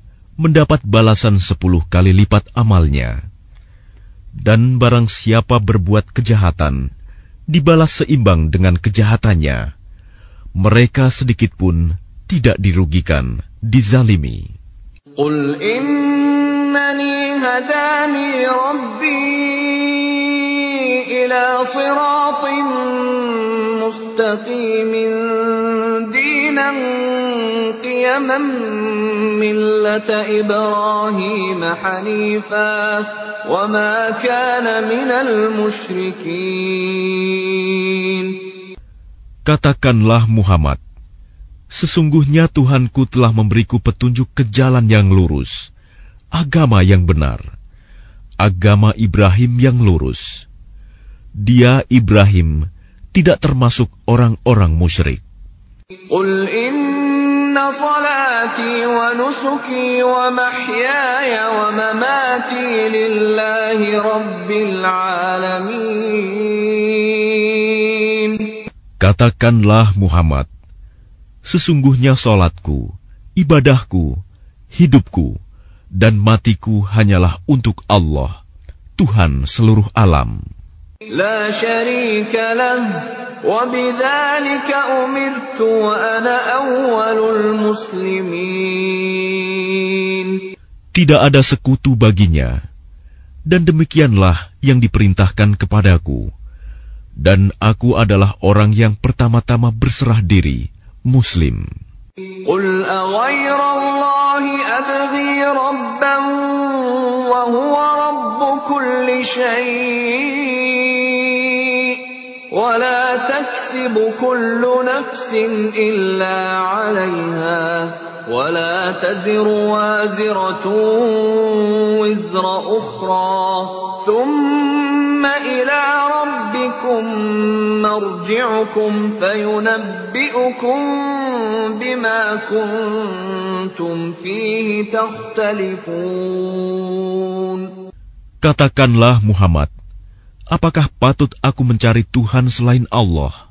mendapat balasan sepuluh kali lipat amalnya. Dan barang siapa berbuat kejahatan, dibalas seimbang dengan kejahatannya. Mereka sedikit pun tidak dirugikan, dizalimi. Qul innani hadani rabbi ila siratin mustaqimin دينا قيما ملة إبراهيم حنيفا وما كان من المشركين Katakanlah Muhammad, sesungguhnya Tuhanku telah memberiku petunjuk ke jalan yang lurus, agama yang benar, agama Ibrahim yang lurus. Dia Ibrahim tidak termasuk orang-orang musyrik. قل إن صلاتي ونسكي ومحياي ومماتي لله رب العالمين Katakanlah Muhammad, sesungguhnya solatku, ibadahku, hidupku, dan matiku hanyalah untuk Allah, Tuhan seluruh alam. لا شريك له وبذلك أمرت وأنا أول المسلمين Tidak ada sekutu baginya, dan demikianlah yang diperintahkan kepadaku. Dan aku adalah orang yang pertama-tama berserah diri, Muslim. قل أغير الله أبغي ربا وهو رب كل شيء تكسب كل نفس إلا عليها ولا تزر وازرة وزر أخرى ثم إلى ربكم مرجعكم فينبئكم بما كنتم فيه تختلفون Katakanlah Muhammad, apakah patut aku mencari Tuhan selain Allah?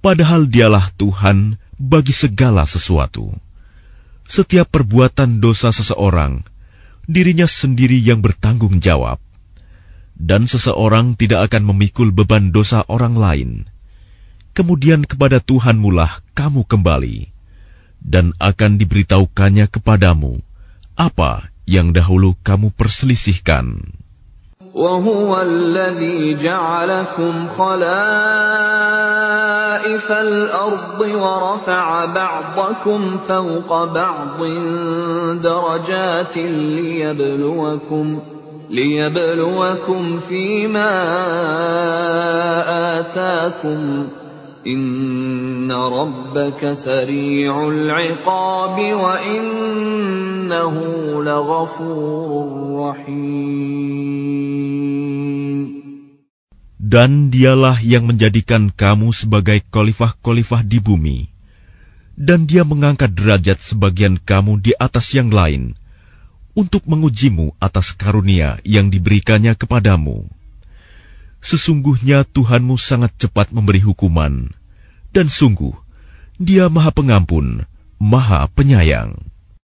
Padahal dialah Tuhan bagi segala sesuatu. Setiap perbuatan dosa seseorang, dirinya sendiri yang bertanggung jawab. Dan seseorang tidak akan memikul beban dosa orang lain. Kemudian kepada Tuhanmulah kamu kembali, dan akan diberitahukannya kepadamu apa yang dahulu kamu perselisihkan. وهو الذي جعلكم خلائف الأرض ورفع بعضكم فوق بعض درجات ليبلوكم ليبلوكم فيما Inna rabbaka sari'ul iqabi wa innahu laghafurur rahim. Dan dialah yang menjadikan kamu sebagai khalifah-khalifah di bumi. Dan dia mengangkat derajat sebagian kamu di atas yang lain untuk mengujimu atas karunia yang diberikannya kepadamu. Sesungguhnya Tuhanmu sangat cepat memberi hukuman, dan sungguh Dia Maha Pengampun, Maha Penyayang.